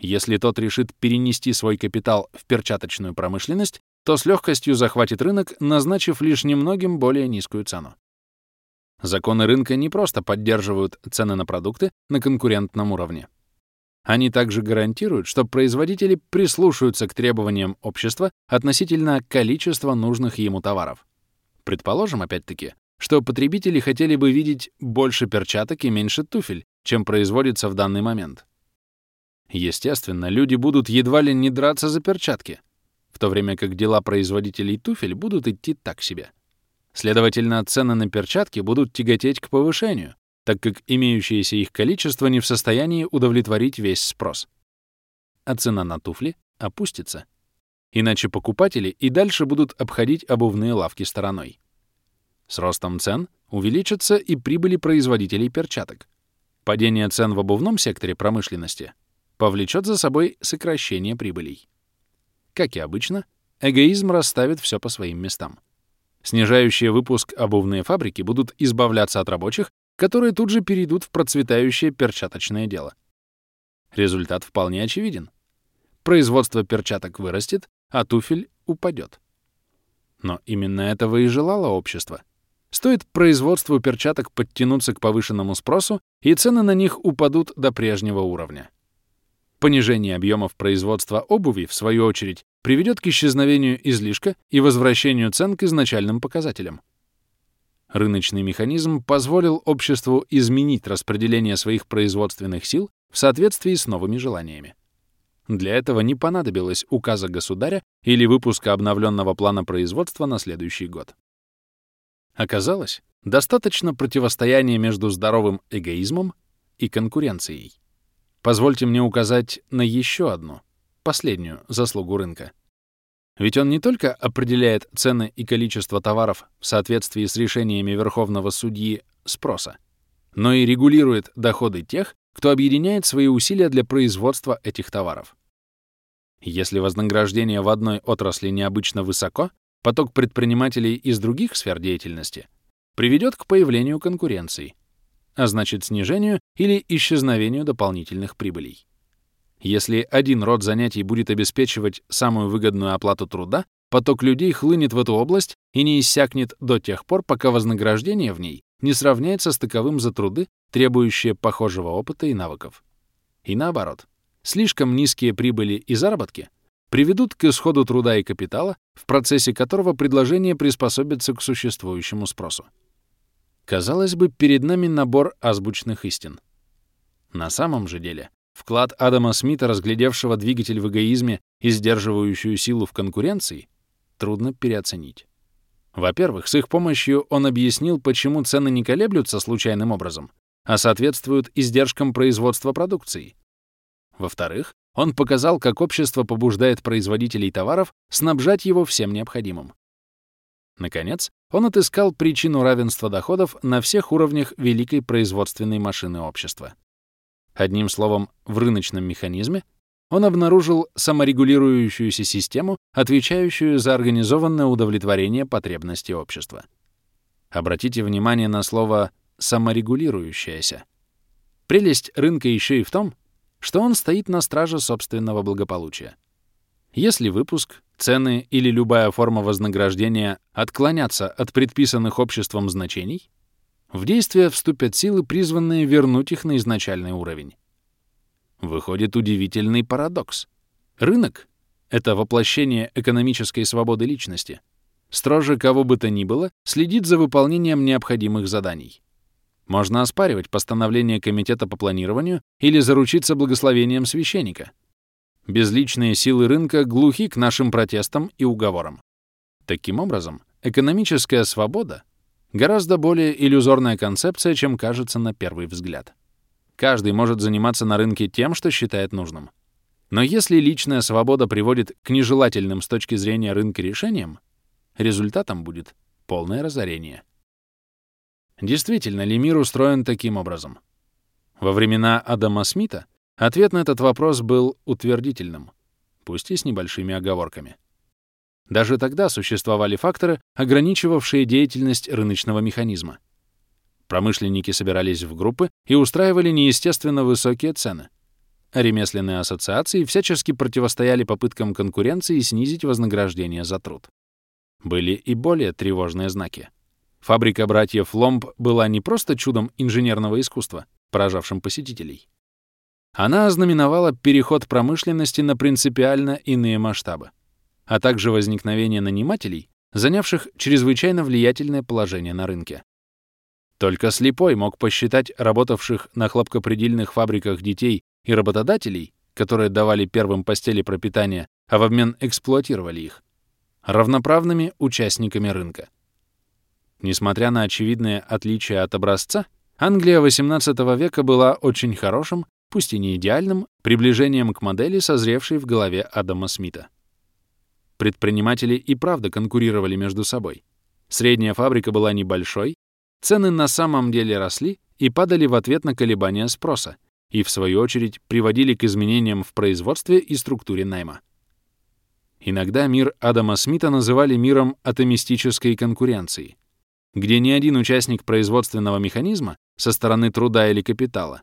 Если тот решит перенести свой капитал в перчаточную промышленность, то с легкостью захватит рынок, назначив лишь немногим более низкую цену. Законы рынка не просто поддерживают цены на продукты на конкурентном уровне. Они также гарантируют, что производители прислушаются к требованиям общества относительно количества нужных ему товаров. Предположим, опять-таки, что потребители хотели бы видеть больше перчаток и меньше туфель, чем производится в данный момент. Естественно, люди будут едва ли не драться за перчатки, в то время как дела производителей туфель будут идти так себе. Следовательно, цены на перчатки будут тяготеть к повышению, так как имеющееся их количество не в состоянии удовлетворить весь спрос. А цена на туфли опустится. Иначе покупатели и дальше будут обходить обувные лавки стороной. С ростом цен увеличатся и прибыли производителей перчаток. Падение цен в обувном секторе промышленности повлечет за собой сокращение прибылей. Как и обычно, эгоизм расставит все по своим местам. Снижающие выпуск обувные фабрики будут избавляться от рабочих, которые тут же перейдут в процветающее перчаточное дело. Результат вполне очевиден. Производство перчаток вырастет, а туфель упадет. Но именно этого и желало общество. Стоит производству перчаток подтянуться к повышенному спросу, и цены на них упадут до прежнего уровня. Понижение объемов производства обуви, в свою очередь, приведет к исчезновению излишка и возвращению цен к изначальным показателям. Рыночный механизм позволил обществу изменить распределение своих производственных сил в соответствии с новыми желаниями. Для этого не понадобилось указа государя или выпуска обновленного плана производства на следующий год. Оказалось, достаточно противостояния между здоровым эгоизмом и конкуренцией. Позвольте мне указать на еще одну, последнюю заслугу рынка. Ведь он не только определяет цены и количество товаров в соответствии с решениями Верховного судьи спроса, но и регулирует доходы тех, кто объединяет свои усилия для производства этих товаров. Если вознаграждение в одной отрасли необычно высоко, поток предпринимателей из других сфер деятельности приведет к появлению конкуренции, а значит снижению или исчезновению дополнительных прибылей. Если один род занятий будет обеспечивать самую выгодную оплату труда, поток людей хлынет в эту область и не иссякнет до тех пор, пока вознаграждение в ней не сравняется с таковым за труды, требующие похожего опыта и навыков. И наоборот, слишком низкие прибыли и заработки приведут к исходу труда и капитала, в процессе которого предложение приспособится к существующему спросу. Казалось бы, перед нами набор азбучных истин. На самом же деле, вклад Адама Смита, разглядевшего двигатель в эгоизме и сдерживающую силу в конкуренции, трудно переоценить. Во-первых, с их помощью он объяснил, почему цены не колеблются случайным образом, а соответствуют издержкам производства продукции. Во-вторых, он показал, как общество побуждает производителей товаров снабжать его всем необходимым. Наконец, он отыскал причину равенства доходов на всех уровнях великой производственной машины общества. Одним словом, в рыночном механизме он обнаружил саморегулирующуюся систему, отвечающую за организованное удовлетворение потребностей общества. Обратите внимание на слово «саморегулирующаяся». Прелесть рынка еще и в том, что он стоит на страже собственного благополучия. Если выпуск, цены или любая форма вознаграждения отклонятся от предписанных обществом значений, в действие вступят силы, призванные вернуть их на изначальный уровень. Выходит удивительный парадокс. Рынок — это воплощение экономической свободы личности. Строже кого бы то ни было, следит за выполнением необходимых заданий. Можно оспаривать постановление Комитета по планированию или заручиться благословением священника. Безличные силы рынка глухи к нашим протестам и уговорам. Таким образом, экономическая свобода — гораздо более иллюзорная концепция, чем кажется на первый взгляд. Каждый может заниматься на рынке тем, что считает нужным. Но если личная свобода приводит к нежелательным с точки зрения рынка решениям, результатом будет полное разорение. Действительно ли мир устроен таким образом? Во времена Адама Смита ответ на этот вопрос был утвердительным, пусть и с небольшими оговорками. Даже тогда существовали факторы, ограничивавшие деятельность рыночного механизма. Промышленники собирались в группы и устраивали неестественно высокие цены. ремесленные ассоциации всячески противостояли попыткам конкуренции снизить вознаграждение за труд. Были и более тревожные знаки. Фабрика братьев Ломб была не просто чудом инженерного искусства, поражавшим посетителей. Она ознаменовала переход промышленности на принципиально иные масштабы, а также возникновение нанимателей, занявших чрезвычайно влиятельное положение на рынке. Только слепой мог посчитать работавших на хлопкопредельных фабриках детей и работодателей, которые давали первым постели пропитания, а в обмен эксплуатировали их, равноправными участниками рынка. Несмотря на очевидные отличия от образца, Англия XVIII века была очень хорошим, пусть и не идеальным, приближением к модели, созревшей в голове Адама Смита. Предприниматели и правда конкурировали между собой. Средняя фабрика была небольшой, Цены на самом деле росли и падали в ответ на колебания спроса и, в свою очередь, приводили к изменениям в производстве и структуре найма. Иногда мир Адама Смита называли миром атомистической конкуренции, где ни один участник производственного механизма со стороны труда или капитала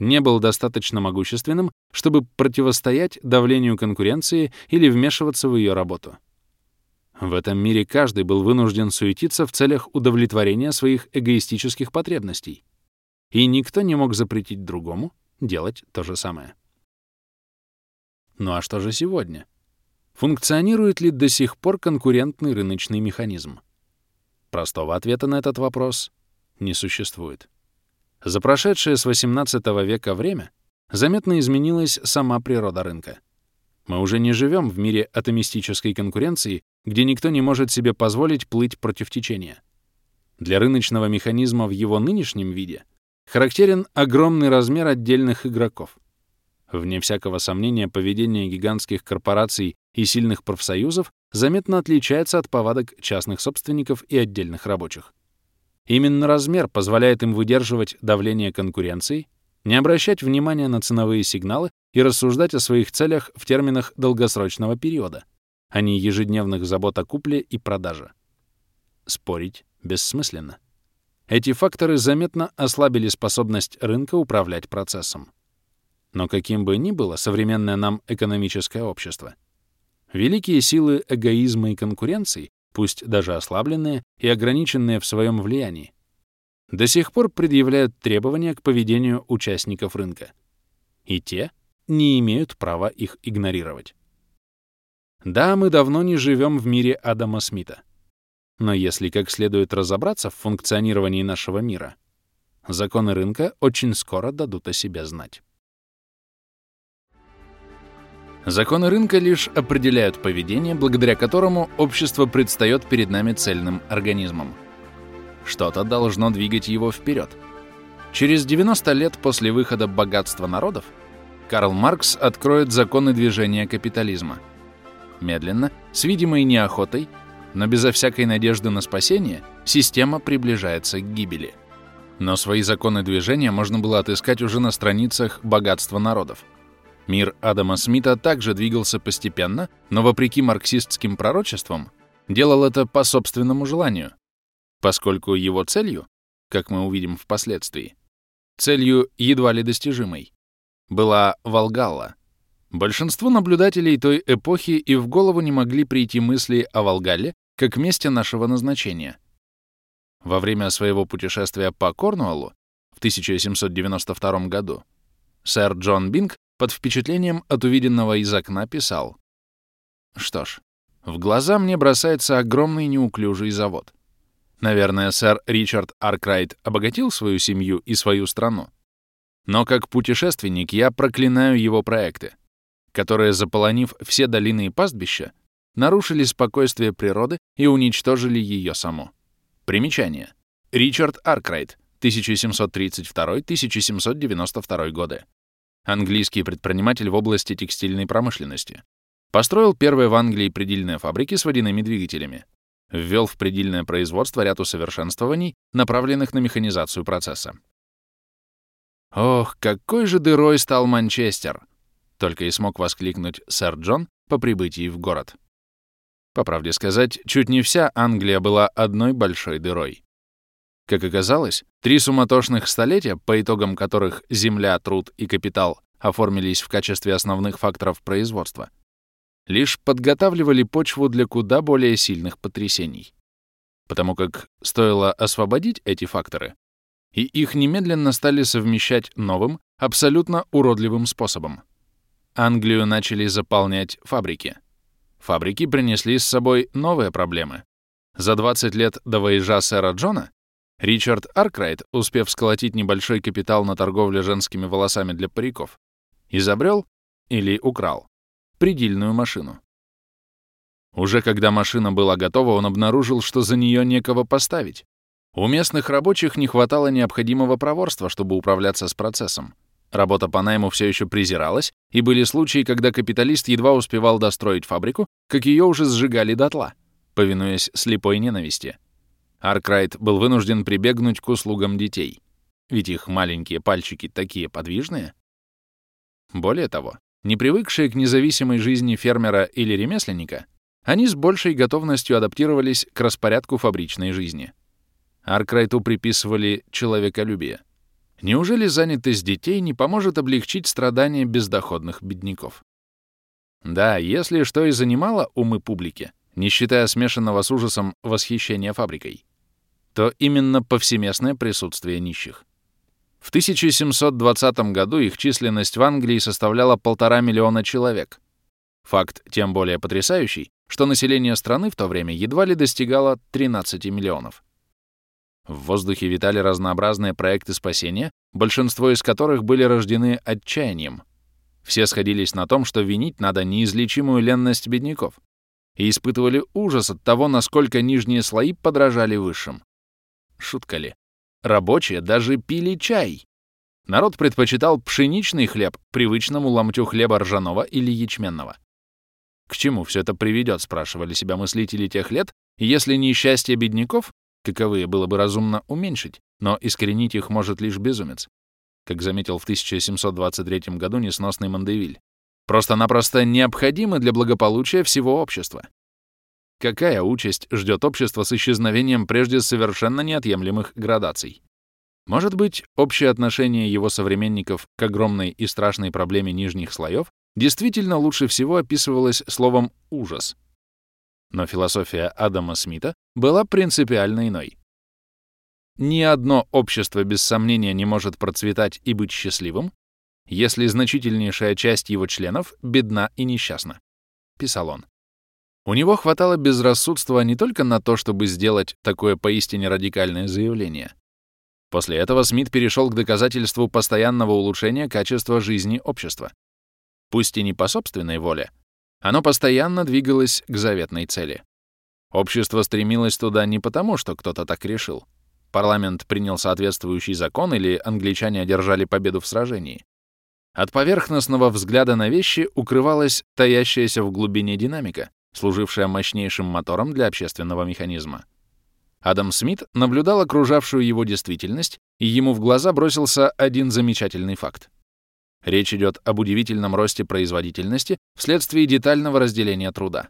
не был достаточно могущественным, чтобы противостоять давлению конкуренции или вмешиваться в ее работу. В этом мире каждый был вынужден суетиться в целях удовлетворения своих эгоистических потребностей. И никто не мог запретить другому делать то же самое. Ну а что же сегодня? Функционирует ли до сих пор конкурентный рыночный механизм? Простого ответа на этот вопрос не существует. За прошедшее с XVIII века время заметно изменилась сама природа рынка. Мы уже не живем в мире атомистической конкуренции, где никто не может себе позволить плыть против течения. Для рыночного механизма в его нынешнем виде характерен огромный размер отдельных игроков. Вне всякого сомнения, поведение гигантских корпораций и сильных профсоюзов заметно отличается от повадок частных собственников и отдельных рабочих. Именно размер позволяет им выдерживать давление конкуренции, не обращать внимания на ценовые сигналы и рассуждать о своих целях в терминах долгосрочного периода, а не ежедневных забот о купле и продаже. Спорить бессмысленно. Эти факторы заметно ослабили способность рынка управлять процессом. Но каким бы ни было современное нам экономическое общество, великие силы эгоизма и конкуренции, пусть даже ослабленные и ограниченные в своем влиянии, до сих пор предъявляют требования к поведению участников рынка. И те не имеют права их игнорировать. Да, мы давно не живем в мире Адама Смита. Но если как следует разобраться в функционировании нашего мира, законы рынка очень скоро дадут о себе знать. Законы рынка лишь определяют поведение, благодаря которому общество предстает перед нами цельным организмом. Что-то должно двигать его вперед. Через 90 лет после выхода «Богатства народов» Карл Маркс откроет законы движения капитализма. Медленно, с видимой неохотой, но безо всякой надежды на спасение, система приближается к гибели. Но свои законы движения можно было отыскать уже на страницах «Богатства народов». Мир Адама Смита также двигался постепенно, но вопреки марксистским пророчествам, делал это по собственному желанию, поскольку его целью, как мы увидим впоследствии, целью едва ли достижимой, была Волгалла. Большинству наблюдателей той эпохи и в голову не могли прийти мысли о Волгалле как месте нашего назначения. Во время своего путешествия по Корнуоллу в 1792 году сэр Джон Бинг под впечатлением от увиденного из окна писал «Что ж, в глаза мне бросается огромный неуклюжий завод. Наверное, сэр Ричард Аркрайт обогатил свою семью и свою страну. Но как путешественник я проклинаю его проекты, которые, заполонив все долины и пастбища, нарушили спокойствие природы и уничтожили ее саму. Примечание. Ричард Аркрайт, 1732-1792 годы. Английский предприниматель в области текстильной промышленности. Построил первые в Англии предельные фабрики с водяными двигателями. Ввел в предельное производство ряд усовершенствований, направленных на механизацию процесса. «Ох, какой же дырой стал Манчестер!» Только и смог воскликнуть сэр Джон по прибытии в город. По правде сказать, чуть не вся Англия была одной большой дырой. Как оказалось, три суматошных столетия, по итогам которых земля, труд и капитал оформились в качестве основных факторов производства, лишь подготавливали почву для куда более сильных потрясений. Потому как стоило освободить эти факторы, и их немедленно стали совмещать новым, абсолютно уродливым способом. Англию начали заполнять фабрики. Фабрики принесли с собой новые проблемы. За 20 лет до воежа сэра Джона Ричард Аркрайт, успев сколотить небольшой капитал на торговле женскими волосами для париков, изобрел или украл предельную машину. Уже когда машина была готова, он обнаружил, что за нее некого поставить. У местных рабочих не хватало необходимого проворства, чтобы управляться с процессом. Работа по найму все еще презиралась, и были случаи, когда капиталист едва успевал достроить фабрику, как ее уже сжигали дотла, повинуясь слепой ненависти. Аркрайт был вынужден прибегнуть к услугам детей. Ведь их маленькие пальчики такие подвижные. Более того, не привыкшие к независимой жизни фермера или ремесленника, они с большей готовностью адаптировались к распорядку фабричной жизни. Аркрайту приписывали человеколюбие. Неужели занятость детей не поможет облегчить страдания бездоходных бедняков? Да, если что и занимало умы публики, не считая смешанного с ужасом восхищения фабрикой, то именно повсеместное присутствие нищих. В 1720 году их численность в Англии составляла полтора миллиона человек. Факт тем более потрясающий, что население страны в то время едва ли достигало 13 миллионов. В воздухе витали разнообразные проекты спасения, большинство из которых были рождены отчаянием. Все сходились на том, что винить надо неизлечимую ленность бедняков, и испытывали ужас от того, насколько нижние слои подражали высшим. Шутка ли? Рабочие даже пили чай. Народ предпочитал пшеничный хлеб привычному ломтю хлеба ржаного или ячменного. К чему все это приведет, спрашивали себя мыслители тех лет, если несчастье бедняков, каковые было бы разумно уменьшить, но искоренить их может лишь безумец, как заметил в 1723 году несносный Мандевиль, просто-напросто необходимы для благополучия всего общества. Какая участь ждет общество с исчезновением прежде совершенно неотъемлемых градаций? Может быть, общее отношение его современников к огромной и страшной проблеме нижних слоев действительно лучше всего описывалось словом «ужас». Но философия Адама Смита была принципиально иной. Ни одно общество без сомнения не может процветать и быть счастливым, если значительнейшая часть его членов бедна и несчастна, писал он. У него хватало безрассудства не только на то, чтобы сделать такое поистине радикальное заявление. После этого Смит перешел к доказательству постоянного улучшения качества жизни общества. Пусть и не по собственной воле, оно постоянно двигалось к заветной цели. Общество стремилось туда не потому, что кто-то так решил. парламент принял соответствующий закон или англичане одержали победу в сражении, от поверхностного взгляда на вещи укрывалась таящаяся в глубине динамика, служившая мощнейшим мотором для общественного механизма. Адам Смит наблюдал окружавшую его действительность, и ему в глаза бросился один замечательный факт. Речь идет об удивительном росте производительности вследствие детального разделения труда.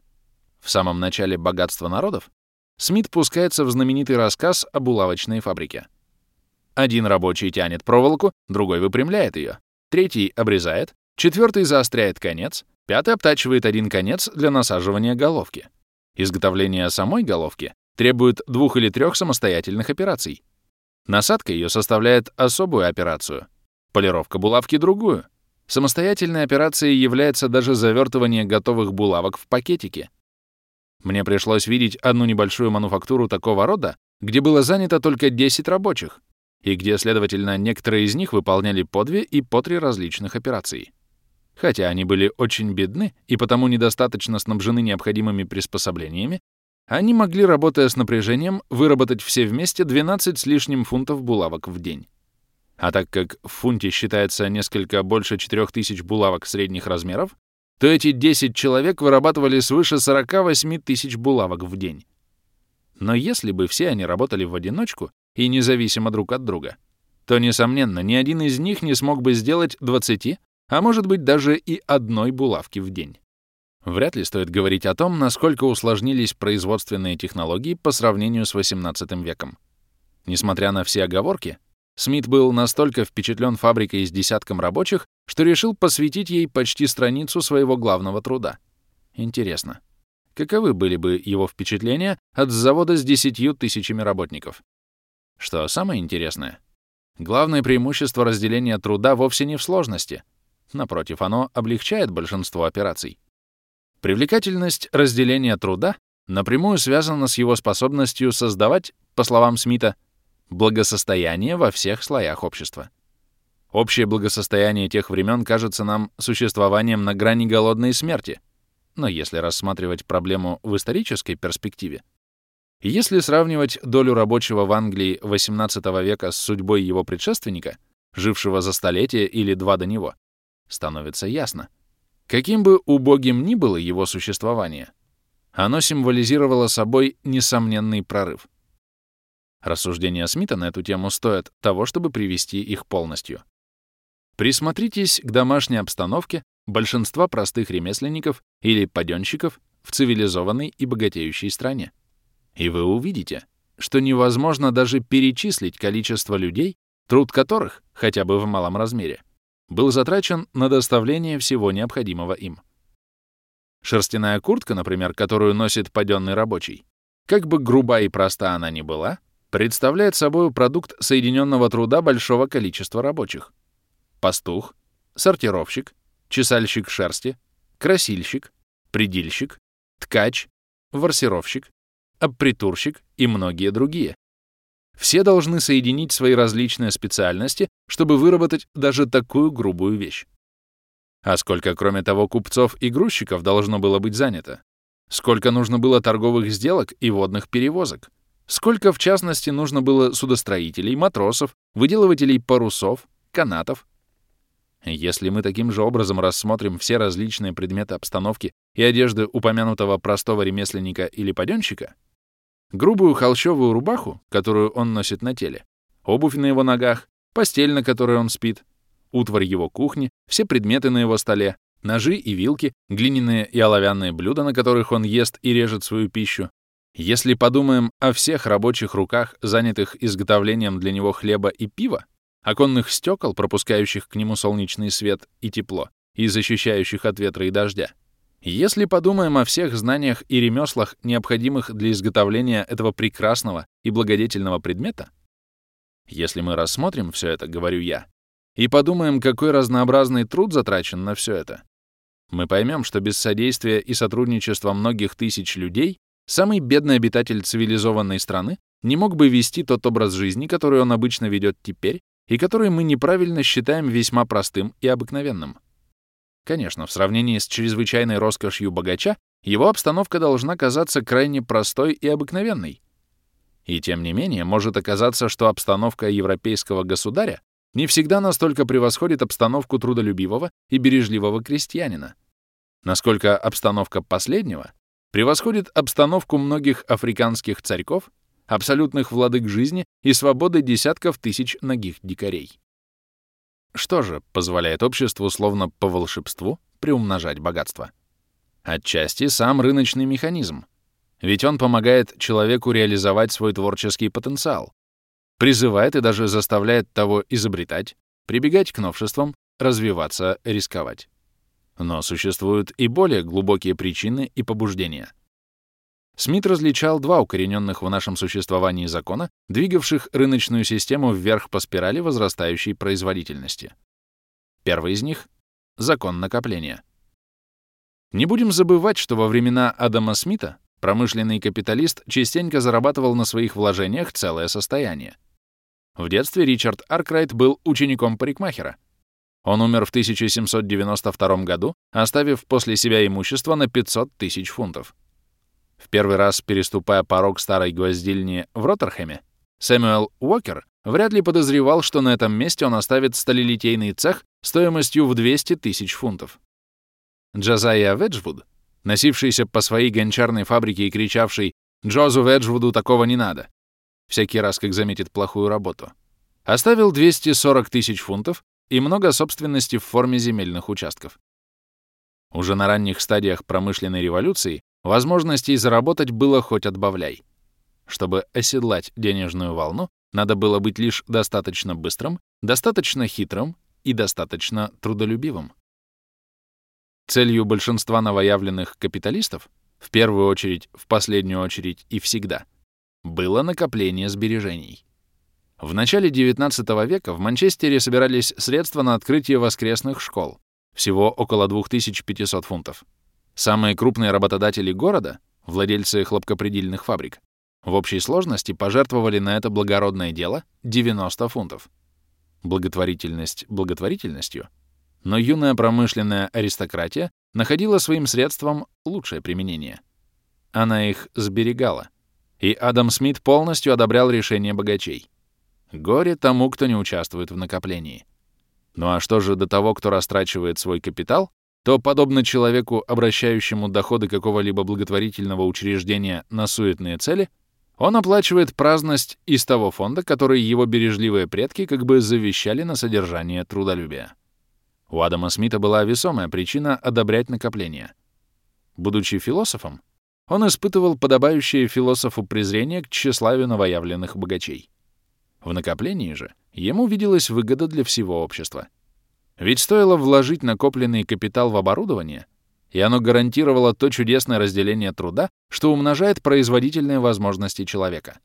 В самом начале богатства народов Смит пускается в знаменитый рассказ об улавочной фабрике. Один рабочий тянет проволоку, другой выпрямляет ее, третий обрезает, четвертый заостряет конец, пятый обтачивает один конец для насаживания головки. Изготовление самой головки требует двух или трех самостоятельных операций. Насадка ее составляет особую операцию, полировка булавки — другую. Самостоятельной операцией является даже завертывание готовых булавок в пакетики. Мне пришлось видеть одну небольшую мануфактуру такого рода, где было занято только 10 рабочих, и где, следовательно, некоторые из них выполняли по две и по три различных операции. Хотя они были очень бедны и потому недостаточно снабжены необходимыми приспособлениями, они могли, работая с напряжением, выработать все вместе 12 с лишним фунтов булавок в день. А так как в фунте считается несколько больше 4000 булавок средних размеров, то эти 10 человек вырабатывали свыше 48 тысяч булавок в день. Но если бы все они работали в одиночку, и независимо друг от друга, то, несомненно, ни один из них не смог бы сделать 20, а может быть даже и одной булавки в день. Вряд ли стоит говорить о том, насколько усложнились производственные технологии по сравнению с XVIII веком. Несмотря на все оговорки, Смит был настолько впечатлен фабрикой с десятком рабочих, что решил посвятить ей почти страницу своего главного труда. Интересно, каковы были бы его впечатления от завода с десятью тысячами работников? Что самое интересное, главное преимущество разделения труда вовсе не в сложности. Напротив, оно облегчает большинство операций. Привлекательность разделения труда напрямую связана с его способностью создавать, по словам Смита, благосостояние во всех слоях общества. Общее благосостояние тех времен кажется нам существованием на грани голодной смерти. Но если рассматривать проблему в исторической перспективе, если сравнивать долю рабочего в Англии XVIII века с судьбой его предшественника, жившего за столетие или два до него, становится ясно. Каким бы убогим ни было его существование, оно символизировало собой несомненный прорыв. Рассуждения Смита на эту тему стоят того, чтобы привести их полностью. Присмотритесь к домашней обстановке большинства простых ремесленников или паденщиков в цивилизованной и богатеющей стране. И вы увидите, что невозможно даже перечислить количество людей, труд которых, хотя бы в малом размере, был затрачен на доставление всего необходимого им. Шерстяная куртка, например, которую носит паденный рабочий, как бы груба и проста она ни была, представляет собой продукт соединенного труда большого количества рабочих. Пастух, сортировщик, чесальщик шерсти, красильщик, предильщик, ткач, варсировщик, аппритурщик и многие другие. Все должны соединить свои различные специальности, чтобы выработать даже такую грубую вещь. А сколько, кроме того, купцов и грузчиков должно было быть занято? Сколько нужно было торговых сделок и водных перевозок? Сколько, в частности, нужно было судостроителей, матросов, выделывателей парусов, канатов? Если мы таким же образом рассмотрим все различные предметы обстановки и одежды упомянутого простого ремесленника или паденщика, грубую холщовую рубаху, которую он носит на теле, обувь на его ногах, постель, на которой он спит, утварь его кухни, все предметы на его столе, ножи и вилки, глиняные и оловянные блюда, на которых он ест и режет свою пищу. Если подумаем о всех рабочих руках, занятых изготовлением для него хлеба и пива, оконных стекол, пропускающих к нему солнечный свет и тепло, и защищающих от ветра и дождя, если подумаем о всех знаниях и ремеслах, необходимых для изготовления этого прекрасного и благодетельного предмета, если мы рассмотрим все это, говорю я, и подумаем, какой разнообразный труд затрачен на все это, мы поймем, что без содействия и сотрудничества многих тысяч людей самый бедный обитатель цивилизованной страны не мог бы вести тот образ жизни, который он обычно ведет теперь, и который мы неправильно считаем весьма простым и обыкновенным. Конечно, в сравнении с чрезвычайной роскошью богача, его обстановка должна казаться крайне простой и обыкновенной. И тем не менее, может оказаться, что обстановка европейского государя не всегда настолько превосходит обстановку трудолюбивого и бережливого крестьянина, насколько обстановка последнего превосходит обстановку многих африканских царьков, абсолютных владык жизни и свободы десятков тысяч ногих дикарей. Что же позволяет обществу словно по волшебству приумножать богатство? Отчасти сам рыночный механизм, ведь он помогает человеку реализовать свой творческий потенциал, призывает и даже заставляет того изобретать, прибегать к новшествам, развиваться, рисковать. Но существуют и более глубокие причины и побуждения. Смит различал два укорененных в нашем существовании закона, двигавших рыночную систему вверх по спирали возрастающей производительности. Первый из них — закон накопления. Не будем забывать, что во времена Адама Смита промышленный капиталист частенько зарабатывал на своих вложениях целое состояние. В детстве Ричард Аркрайт был учеником парикмахера. Он умер в 1792 году, оставив после себя имущество на 500 тысяч фунтов. В первый раз переступая порог старой гвоздильни в Роттерхэме, Сэмюэл Уокер вряд ли подозревал, что на этом месте он оставит сталелитейный цех стоимостью в 200 тысяч фунтов. Джазайя Веджвуд, носившийся по своей гончарной фабрике и кричавший «Джозу Веджвуду такого не надо», всякий раз, как заметит плохую работу. Оставил 240 тысяч фунтов и много собственности в форме земельных участков. Уже на ранних стадиях промышленной революции возможностей заработать было хоть отбавляй. Чтобы оседлать денежную волну, надо было быть лишь достаточно быстрым, достаточно хитрым и достаточно трудолюбивым. Целью большинства новоявленных капиталистов, в первую очередь, в последнюю очередь и всегда — было накопление сбережений. В начале XIX века в Манчестере собирались средства на открытие воскресных школ, всего около 2500 фунтов. Самые крупные работодатели города, владельцы хлопкопредельных фабрик, в общей сложности пожертвовали на это благородное дело 90 фунтов. Благотворительность благотворительностью, но юная промышленная аристократия находила своим средствам лучшее применение. Она их сберегала — и Адам Смит полностью одобрял решение богачей. Горе тому, кто не участвует в накоплении. Ну а что же до того, кто растрачивает свой капитал, то, подобно человеку, обращающему доходы какого-либо благотворительного учреждения на суетные цели, он оплачивает праздность из того фонда, который его бережливые предки как бы завещали на содержание трудолюбия. У Адама Смита была весомая причина одобрять накопление. Будучи философом, он испытывал подобающее философу презрение к тщеславию новоявленных богачей. В накоплении же ему виделась выгода для всего общества. Ведь стоило вложить накопленный капитал в оборудование, и оно гарантировало то чудесное разделение труда, что умножает производительные возможности человека.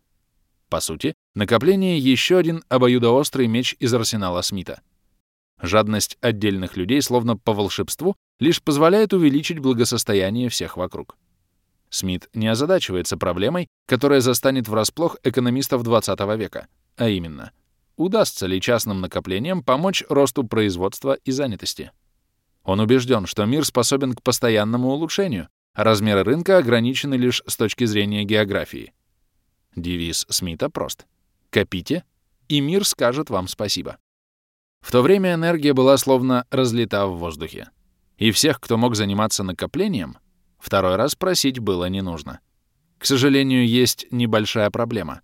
По сути, накопление — еще один обоюдоострый меч из арсенала Смита. Жадность отдельных людей, словно по волшебству, лишь позволяет увеличить благосостояние всех вокруг. Смит не озадачивается проблемой, которая застанет врасплох экономистов XX века, а именно, удастся ли частным накоплениям помочь росту производства и занятости. Он убежден, что мир способен к постоянному улучшению, а размеры рынка ограничены лишь с точки зрения географии. Девиз Смита прост. Копите, и мир скажет вам спасибо. В то время энергия была словно разлита в воздухе. И всех, кто мог заниматься накоплением, Второй раз просить было не нужно. К сожалению, есть небольшая проблема.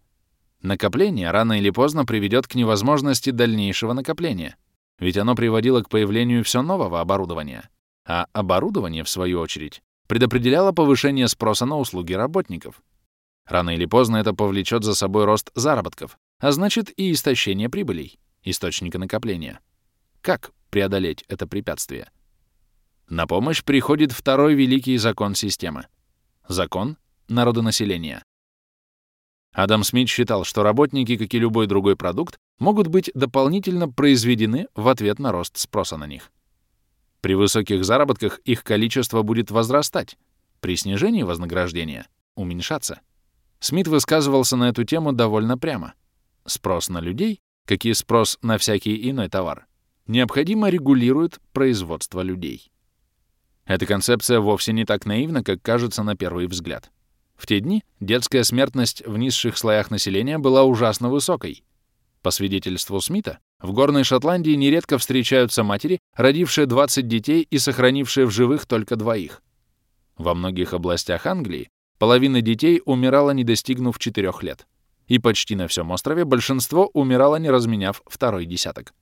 Накопление рано или поздно приведет к невозможности дальнейшего накопления, ведь оно приводило к появлению все нового оборудования. А оборудование, в свою очередь, предопределяло повышение спроса на услуги работников. Рано или поздно это повлечет за собой рост заработков, а значит и истощение прибылей, источника накопления. Как преодолеть это препятствие? На помощь приходит второй великий закон системы — закон народонаселения. Адам Смит считал, что работники, как и любой другой продукт, могут быть дополнительно произведены в ответ на рост спроса на них. При высоких заработках их количество будет возрастать, при снижении вознаграждения — уменьшаться. Смит высказывался на эту тему довольно прямо. Спрос на людей, как и спрос на всякий иной товар, необходимо регулирует производство людей. Эта концепция вовсе не так наивна, как кажется на первый взгляд. В те дни детская смертность в низших слоях населения была ужасно высокой. По свидетельству Смита, в горной Шотландии нередко встречаются матери, родившие 20 детей и сохранившие в живых только двоих. Во многих областях Англии половина детей умирала, не достигнув 4 лет. И почти на всем острове большинство умирало, не разменяв второй десяток.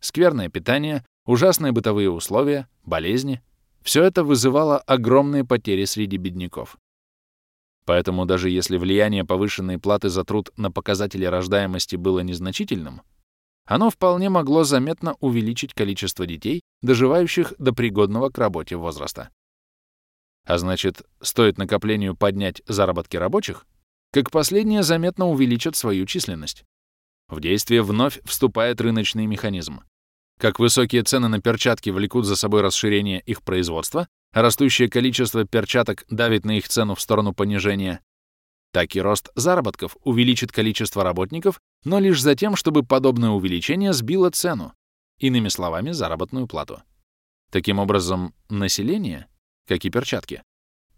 Скверное питание, ужасные бытовые условия, болезни — все это вызывало огромные потери среди бедняков. Поэтому даже если влияние повышенной платы за труд на показатели рождаемости было незначительным, оно вполне могло заметно увеличить количество детей, доживающих до пригодного к работе возраста. А значит, стоит накоплению поднять заработки рабочих, как последние заметно увеличат свою численность. В действие вновь вступает рыночный механизм. Как высокие цены на перчатки влекут за собой расширение их производства, растущее количество перчаток давит на их цену в сторону понижения, так и рост заработков увеличит количество работников, но лишь за тем, чтобы подобное увеличение сбило цену, иными словами, заработную плату. Таким образом, население, как и перчатки,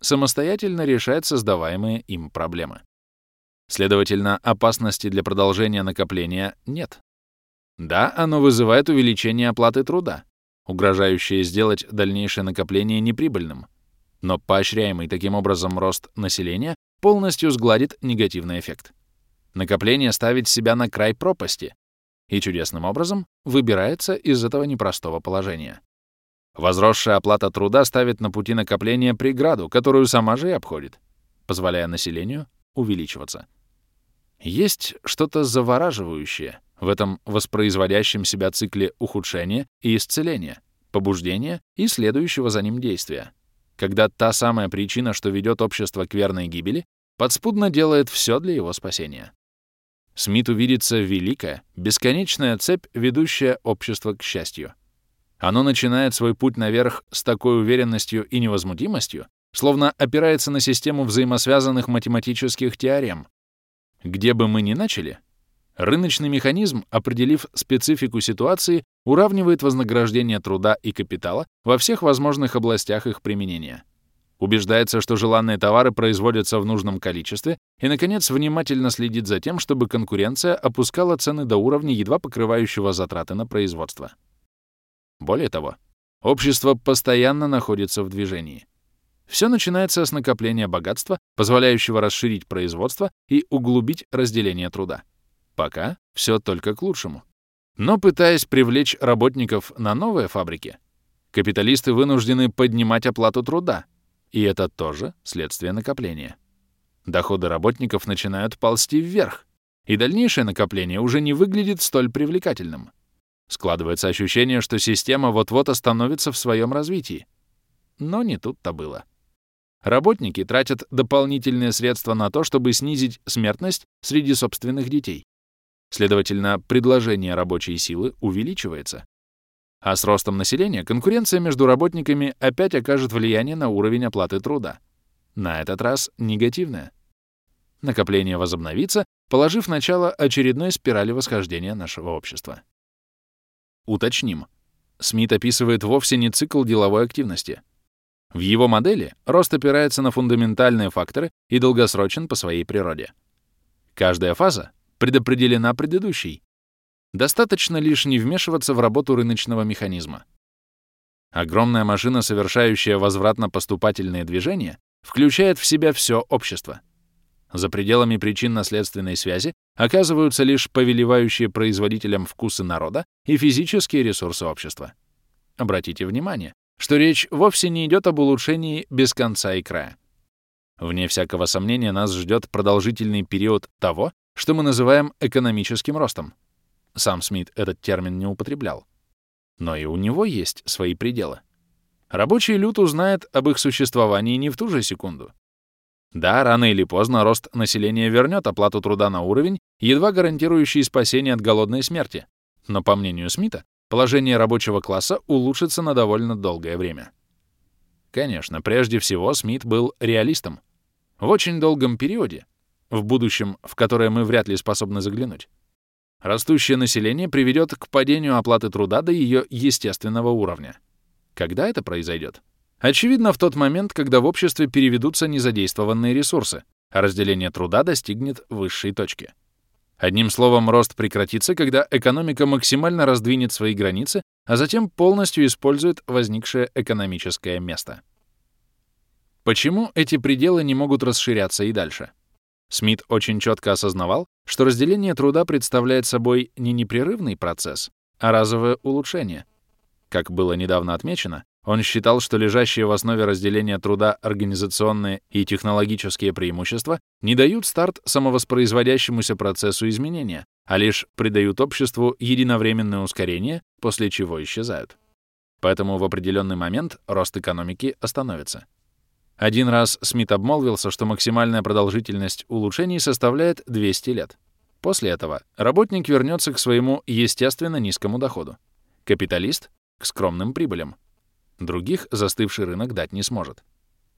самостоятельно решает создаваемые им проблемы. Следовательно, опасности для продолжения накопления нет. Да, оно вызывает увеличение оплаты труда, угрожающее сделать дальнейшее накопление неприбыльным. Но поощряемый таким образом рост населения полностью сгладит негативный эффект. Накопление ставит себя на край пропасти и чудесным образом выбирается из этого непростого положения. Возросшая оплата труда ставит на пути накопления преграду, которую сама же и обходит, позволяя населению увеличиваться. Есть что-то завораживающее в этом воспроизводящем себя цикле ухудшения и исцеления, побуждения и следующего за ним действия, когда та самая причина, что ведет общество к верной гибели, подспудно делает все для его спасения. Смиту видится великая, бесконечная цепь, ведущая общество к счастью. Оно начинает свой путь наверх с такой уверенностью и невозмутимостью, словно опирается на систему взаимосвязанных математических теорем. Где бы мы ни начали, Рыночный механизм, определив специфику ситуации, уравнивает вознаграждение труда и капитала во всех возможных областях их применения. Убеждается, что желанные товары производятся в нужном количестве и, наконец, внимательно следит за тем, чтобы конкуренция опускала цены до уровня, едва покрывающего затраты на производство. Более того, общество постоянно находится в движении. Все начинается с накопления богатства, позволяющего расширить производство и углубить разделение труда. Пока все только к лучшему. Но пытаясь привлечь работников на новые фабрики, капиталисты вынуждены поднимать оплату труда, и это тоже следствие накопления. Доходы работников начинают ползти вверх, и дальнейшее накопление уже не выглядит столь привлекательным. Складывается ощущение, что система вот-вот остановится в своем развитии. Но не тут-то было. Работники тратят дополнительные средства на то, чтобы снизить смертность среди собственных детей. Следовательно, предложение рабочей силы увеличивается. А с ростом населения конкуренция между работниками опять окажет влияние на уровень оплаты труда. На этот раз негативное. Накопление возобновится, положив начало очередной спирали восхождения нашего общества. Уточним. Смит описывает вовсе не цикл деловой активности. В его модели рост опирается на фундаментальные факторы и долгосрочен по своей природе. Каждая фаза предопределена предыдущей. Достаточно лишь не вмешиваться в работу рыночного механизма. Огромная машина, совершающая возвратно-поступательные движения, включает в себя все общество. За пределами причинно-следственной связи оказываются лишь повелевающие производителям вкусы народа и физические ресурсы общества. Обратите внимание, что речь вовсе не идет об улучшении без конца и края. Вне всякого сомнения нас ждет продолжительный период того, что мы называем экономическим ростом. Сам Смит этот термин не употреблял. Но и у него есть свои пределы. Рабочий люд узнает об их существовании не в ту же секунду. Да, рано или поздно рост населения вернет оплату труда на уровень, едва гарантирующий спасение от голодной смерти. Но, по мнению Смита, положение рабочего класса улучшится на довольно долгое время. Конечно, прежде всего Смит был реалистом. В очень долгом периоде в будущем, в которое мы вряд ли способны заглянуть. Растущее население приведет к падению оплаты труда до ее естественного уровня. Когда это произойдет? Очевидно, в тот момент, когда в обществе переведутся незадействованные ресурсы, а разделение труда достигнет высшей точки. Одним словом, рост прекратится, когда экономика максимально раздвинет свои границы, а затем полностью использует возникшее экономическое место. Почему эти пределы не могут расширяться и дальше? Смит очень четко осознавал, что разделение труда представляет собой не непрерывный процесс, а разовое улучшение. Как было недавно отмечено, он считал, что лежащие в основе разделения труда организационные и технологические преимущества не дают старт самовоспроизводящемуся процессу изменения, а лишь придают обществу единовременное ускорение, после чего исчезают. Поэтому в определенный момент рост экономики остановится. Один раз Смит обмолвился, что максимальная продолжительность улучшений составляет 200 лет. После этого работник вернется к своему естественно низкому доходу. Капиталист — к скромным прибылям. Других застывший рынок дать не сможет.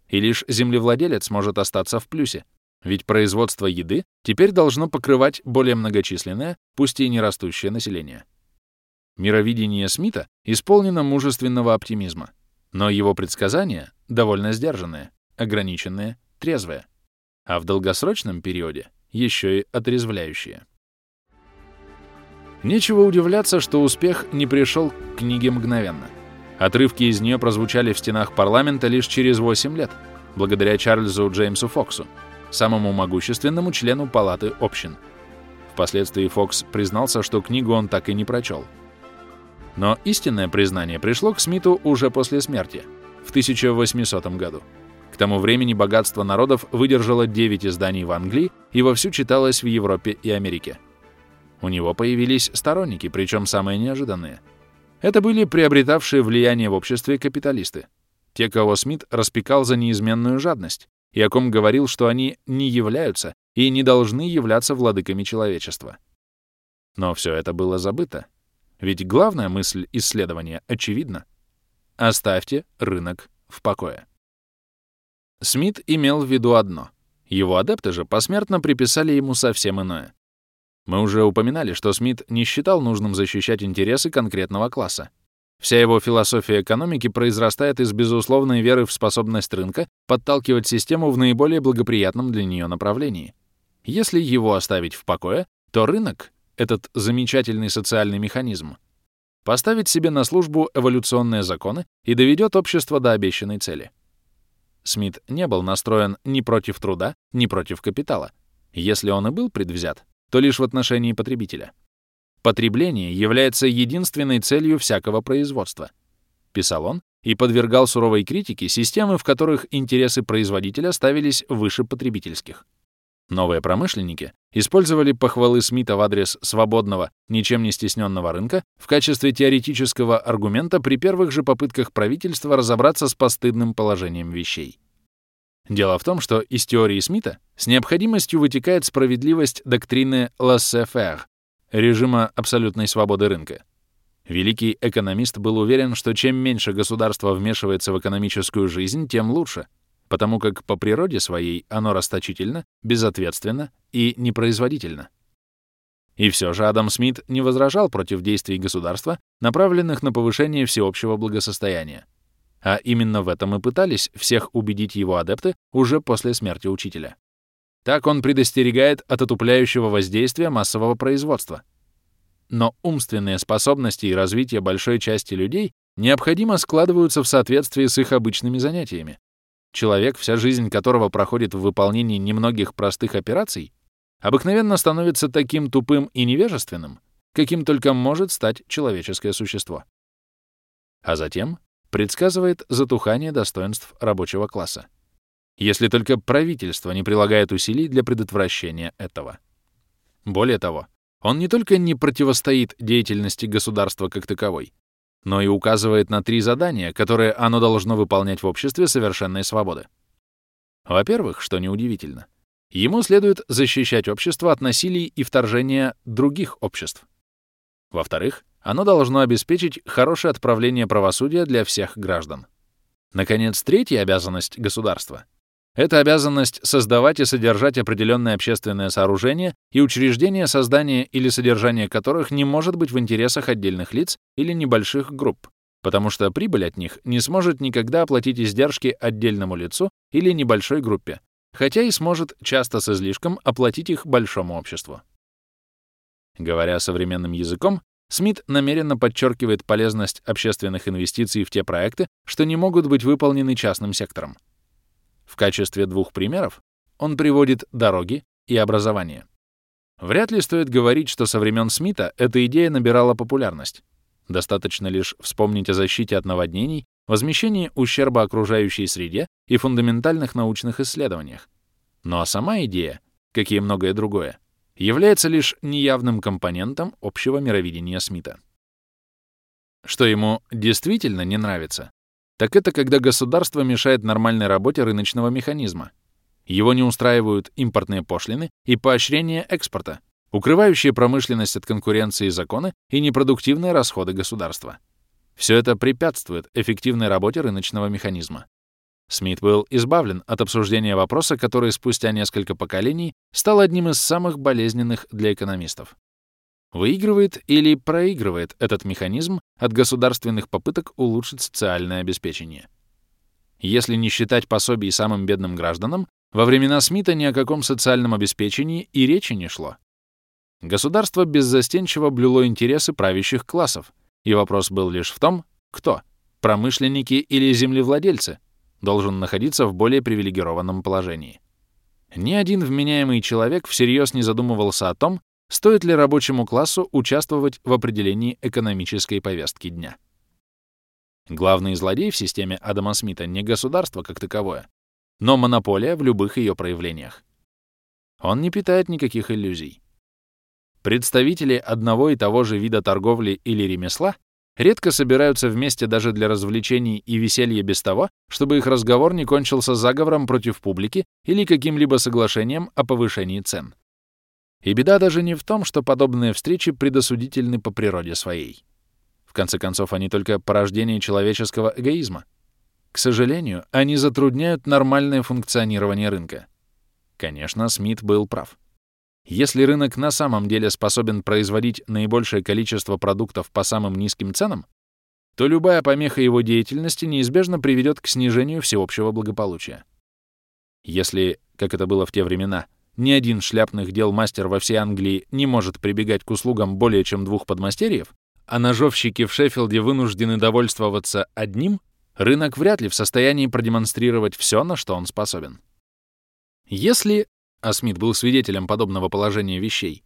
И лишь землевладелец может остаться в плюсе, ведь производство еды теперь должно покрывать более многочисленное, пусть и не растущее население. Мировидение Смита исполнено мужественного оптимизма, но его предсказания довольно сдержанные, ограниченные, трезвые, а в долгосрочном периоде еще и отрезвляющие. Нечего удивляться, что успех не пришел к книге мгновенно — Отрывки из нее прозвучали в стенах парламента лишь через 8 лет, благодаря Чарльзу Джеймсу Фоксу, самому могущественному члену Палаты общин. Впоследствии Фокс признался, что книгу он так и не прочел. Но истинное признание пришло к Смиту уже после смерти, в 1800 году. К тому времени богатство народов выдержало 9 изданий в Англии и вовсю читалось в Европе и Америке. У него появились сторонники, причем самые неожиданные — это были приобретавшие влияние в обществе капиталисты. Те, кого Смит распекал за неизменную жадность, и о ком говорил, что они не являются и не должны являться владыками человечества. Но все это было забыто. Ведь главная мысль исследования очевидна. Оставьте рынок в покое. Смит имел в виду одно. Его адепты же посмертно приписали ему совсем иное. Мы уже упоминали, что Смит не считал нужным защищать интересы конкретного класса. Вся его философия экономики произрастает из безусловной веры в способность рынка подталкивать систему в наиболее благоприятном для нее направлении. Если его оставить в покое, то рынок, этот замечательный социальный механизм, поставит себе на службу эволюционные законы и доведет общество до обещанной цели. Смит не был настроен ни против труда, ни против капитала. Если он и был предвзят, то лишь в отношении потребителя. Потребление является единственной целью всякого производства, писал он и подвергал суровой критике системы, в которых интересы производителя ставились выше потребительских. Новые промышленники использовали похвалы Смита в адрес свободного, ничем не стесненного рынка в качестве теоретического аргумента при первых же попытках правительства разобраться с постыдным положением вещей. Дело в том, что из теории Смита с необходимостью вытекает справедливость доктрины laissez-faire, режима абсолютной свободы рынка. Великий экономист был уверен, что чем меньше государство вмешивается в экономическую жизнь, тем лучше, потому как по природе своей оно расточительно, безответственно и непроизводительно. И все же Адам Смит не возражал против действий государства, направленных на повышение всеобщего благосостояния. А именно в этом и пытались всех убедить его адепты уже после смерти учителя. Так он предостерегает от отупляющего воздействия массового производства. Но умственные способности и развитие большой части людей необходимо складываются в соответствии с их обычными занятиями. Человек, вся жизнь которого проходит в выполнении немногих простых операций, обыкновенно становится таким тупым и невежественным, каким только может стать человеческое существо. А затем предсказывает затухание достоинств рабочего класса. Если только правительство не прилагает усилий для предотвращения этого. Более того, он не только не противостоит деятельности государства как таковой, но и указывает на три задания, которые оно должно выполнять в обществе совершенной свободы. Во-первых, что неудивительно, ему следует защищать общество от насилий и вторжения других обществ. Во-вторых, оно должно обеспечить хорошее отправление правосудия для всех граждан. Наконец, третья обязанность государства — это обязанность создавать и содержать определенные общественные сооружения и учреждения, создания или содержания которых не может быть в интересах отдельных лиц или небольших групп, потому что прибыль от них не сможет никогда оплатить издержки отдельному лицу или небольшой группе, хотя и сможет часто с излишком оплатить их большому обществу. Говоря современным языком, Смит намеренно подчеркивает полезность общественных инвестиций в те проекты, что не могут быть выполнены частным сектором. В качестве двух примеров он приводит дороги и образование. Вряд ли стоит говорить, что со времен Смита эта идея набирала популярность. Достаточно лишь вспомнить о защите от наводнений, возмещении ущерба окружающей среде и фундаментальных научных исследованиях. Ну а сама идея, как и многое другое, является лишь неявным компонентом общего мировидения Смита. Что ему действительно не нравится, так это когда государство мешает нормальной работе рыночного механизма. Его не устраивают импортные пошлины и поощрение экспорта, укрывающие промышленность от конкуренции законы и непродуктивные расходы государства. Все это препятствует эффективной работе рыночного механизма. Смит был избавлен от обсуждения вопроса, который спустя несколько поколений стал одним из самых болезненных для экономистов. Выигрывает или проигрывает этот механизм от государственных попыток улучшить социальное обеспечение? Если не считать пособий самым бедным гражданам, во времена Смита ни о каком социальном обеспечении и речи не шло. Государство беззастенчиво блюло интересы правящих классов, и вопрос был лишь в том, кто — промышленники или землевладельцы — должен находиться в более привилегированном положении. Ни один вменяемый человек всерьез не задумывался о том, стоит ли рабочему классу участвовать в определении экономической повестки дня. Главный злодей в системе Адама Смита не государство как таковое, но монополия в любых ее проявлениях. Он не питает никаких иллюзий. Представители одного и того же вида торговли или ремесла редко собираются вместе даже для развлечений и веселья без того, чтобы их разговор не кончился заговором против публики или каким-либо соглашением о повышении цен. И беда даже не в том, что подобные встречи предосудительны по природе своей. В конце концов, они только порождение человеческого эгоизма. К сожалению, они затрудняют нормальное функционирование рынка. Конечно, Смит был прав. Если рынок на самом деле способен производить наибольшее количество продуктов по самым низким ценам, то любая помеха его деятельности неизбежно приведет к снижению всеобщего благополучия. Если, как это было в те времена, ни один шляпных дел мастер во всей Англии не может прибегать к услугам более чем двух подмастерьев, а ножовщики в Шеффилде вынуждены довольствоваться одним, рынок вряд ли в состоянии продемонстрировать все, на что он способен. Если а Смит был свидетелем подобного положения вещей,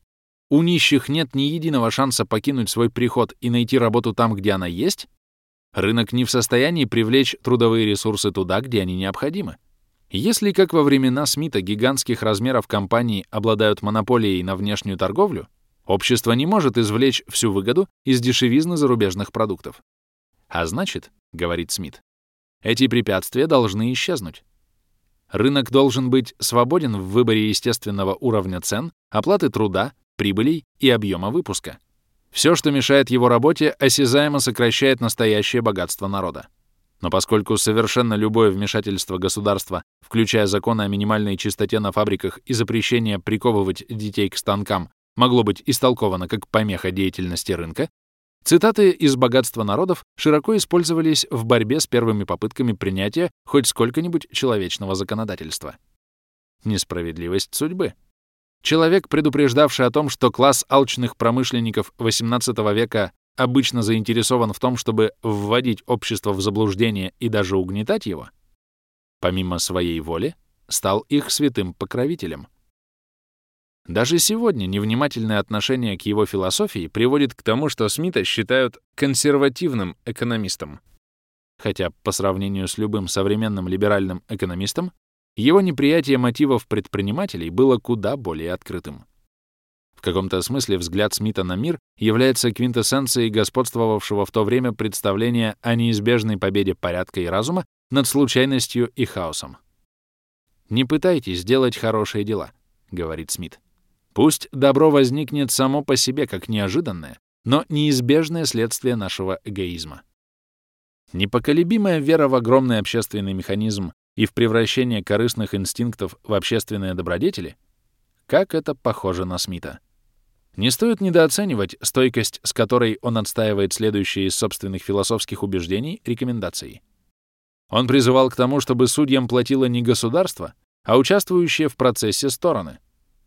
у нищих нет ни единого шанса покинуть свой приход и найти работу там, где она есть, рынок не в состоянии привлечь трудовые ресурсы туда, где они необходимы. Если, как во времена Смита, гигантских размеров компании обладают монополией на внешнюю торговлю, общество не может извлечь всю выгоду из дешевизны зарубежных продуктов. А значит, говорит Смит, эти препятствия должны исчезнуть. Рынок должен быть свободен в выборе естественного уровня цен, оплаты труда, прибылей и объема выпуска. Все, что мешает его работе, осязаемо сокращает настоящее богатство народа. Но поскольку совершенно любое вмешательство государства, включая законы о минимальной чистоте на фабриках и запрещение приковывать детей к станкам, могло быть истолковано как помеха деятельности рынка, Цитаты из «Богатства народов» широко использовались в борьбе с первыми попытками принятия хоть сколько-нибудь человечного законодательства. Несправедливость судьбы. Человек, предупреждавший о том, что класс алчных промышленников XVIII века обычно заинтересован в том, чтобы вводить общество в заблуждение и даже угнетать его, помимо своей воли, стал их святым покровителем. Даже сегодня невнимательное отношение к его философии приводит к тому, что Смита считают консервативным экономистом. Хотя по сравнению с любым современным либеральным экономистом, его неприятие мотивов предпринимателей было куда более открытым. В каком-то смысле взгляд Смита на мир является квинтэссенцией господствовавшего в то время представления о неизбежной победе порядка и разума над случайностью и хаосом. «Не пытайтесь сделать хорошие дела», — говорит Смит. Пусть добро возникнет само по себе как неожиданное, но неизбежное следствие нашего эгоизма. Непоколебимая вера в огромный общественный механизм и в превращение корыстных инстинктов в общественные добродетели, как это похоже на Смита. Не стоит недооценивать стойкость, с которой он отстаивает следующие из собственных философских убеждений рекомендации. Он призывал к тому, чтобы судьям платило не государство, а участвующие в процессе стороны,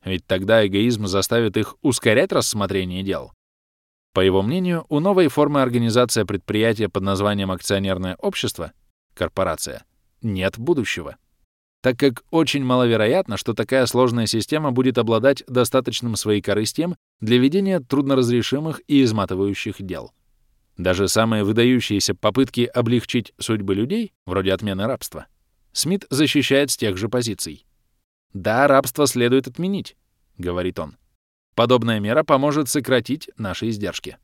ведь тогда эгоизм заставит их ускорять рассмотрение дел. По его мнению, у новой формы организации предприятия под названием акционерное общество, корпорация, нет будущего так как очень маловероятно, что такая сложная система будет обладать достаточным своекорыстием для ведения трудноразрешимых и изматывающих дел. Даже самые выдающиеся попытки облегчить судьбы людей, вроде отмены рабства, Смит защищает с тех же позиций. «Да, рабство следует отменить», — говорит он. «Подобная мера поможет сократить наши издержки».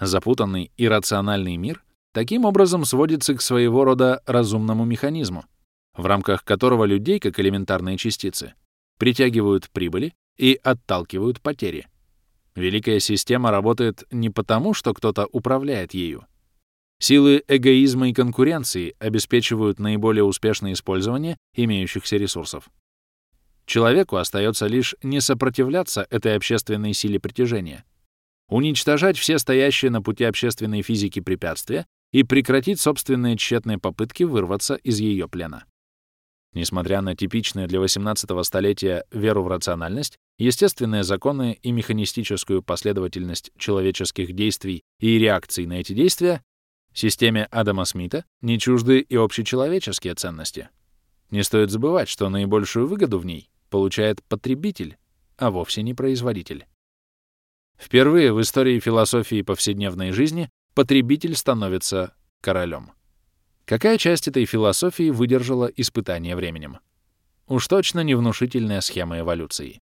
Запутанный и рациональный мир таким образом сводится к своего рода разумному механизму, в рамках которого людей, как элементарные частицы, притягивают прибыли и отталкивают потери. Великая система работает не потому, что кто-то управляет ею. Силы эгоизма и конкуренции обеспечивают наиболее успешное использование имеющихся ресурсов. Человеку остается лишь не сопротивляться этой общественной силе притяжения, уничтожать все стоящие на пути общественной физики препятствия и прекратить собственные тщетные попытки вырваться из ее плена. Несмотря на типичную для 18-го столетия веру в рациональность, естественные законы и механистическую последовательность человеческих действий и реакций на эти действия, системе Адама Смита не чужды и общечеловеческие ценности. Не стоит забывать, что наибольшую выгоду в ней получает потребитель, а вовсе не производитель. Впервые в истории философии повседневной жизни потребитель становится королем. Какая часть этой философии выдержала испытание временем? Уж точно не внушительная схема эволюции.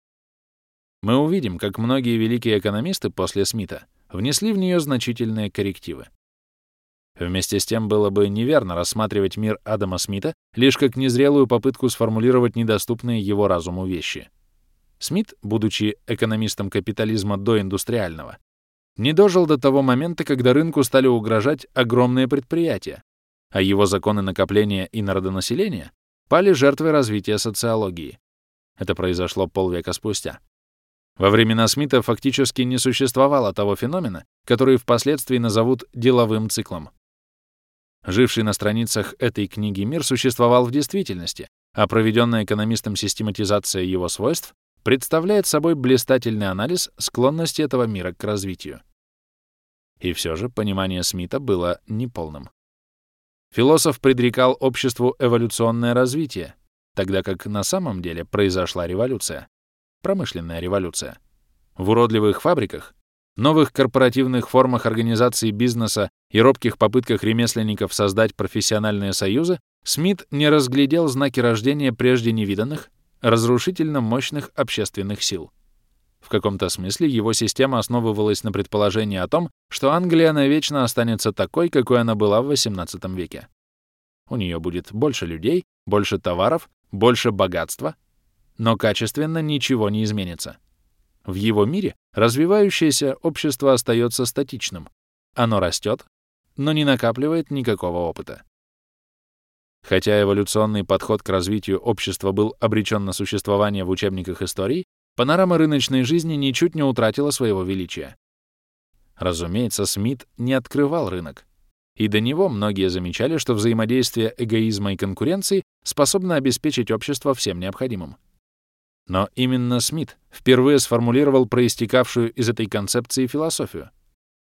Мы увидим, как многие великие экономисты после Смита внесли в нее значительные коррективы. Вместе с тем было бы неверно рассматривать мир Адама Смита лишь как незрелую попытку сформулировать недоступные его разуму вещи. Смит, будучи экономистом капитализма доиндустриального, не дожил до того момента, когда рынку стали угрожать огромные предприятия, а его законы накопления и народонаселения пали жертвой развития социологии. Это произошло полвека спустя. Во времена Смита фактически не существовало того феномена, который впоследствии назовут деловым циклом. Живший на страницах этой книги мир существовал в действительности, а проведенная экономистом систематизация его свойств представляет собой блистательный анализ склонности этого мира к развитию. И все же понимание Смита было неполным. Философ предрекал обществу эволюционное развитие, тогда как на самом деле произошла революция, промышленная революция. В уродливых фабриках, новых корпоративных формах организации бизнеса и робких попытках ремесленников создать профессиональные союзы Смит не разглядел знаки рождения прежде невиданных, разрушительно мощных общественных сил. В каком-то смысле его система основывалась на предположении о том, что Англия навечно останется такой, какой она была в XVIII веке. У нее будет больше людей, больше товаров, больше богатства, но качественно ничего не изменится. В его мире развивающееся общество остается статичным. Оно растет, но не накапливает никакого опыта. Хотя эволюционный подход к развитию общества был обречен на существование в учебниках истории, панорама рыночной жизни ничуть не утратила своего величия. Разумеется, Смит не открывал рынок. И до него многие замечали, что взаимодействие эгоизма и конкуренции способно обеспечить общество всем необходимым. Но именно Смит впервые сформулировал проистекавшую из этой концепции философию.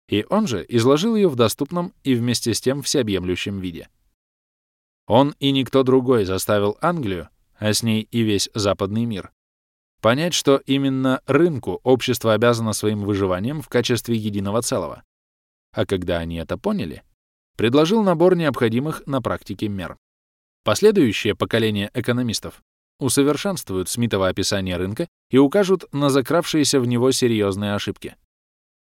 И он же изложил ее в доступном и вместе с тем всеобъемлющем виде. Он и никто другой заставил Англию, а с ней и весь западный мир, Понять, что именно рынку общество обязано своим выживанием в качестве единого целого. А когда они это поняли, предложил набор необходимых на практике мер. Последующее поколение экономистов усовершенствуют Смитово описание рынка и укажут на закравшиеся в него серьезные ошибки.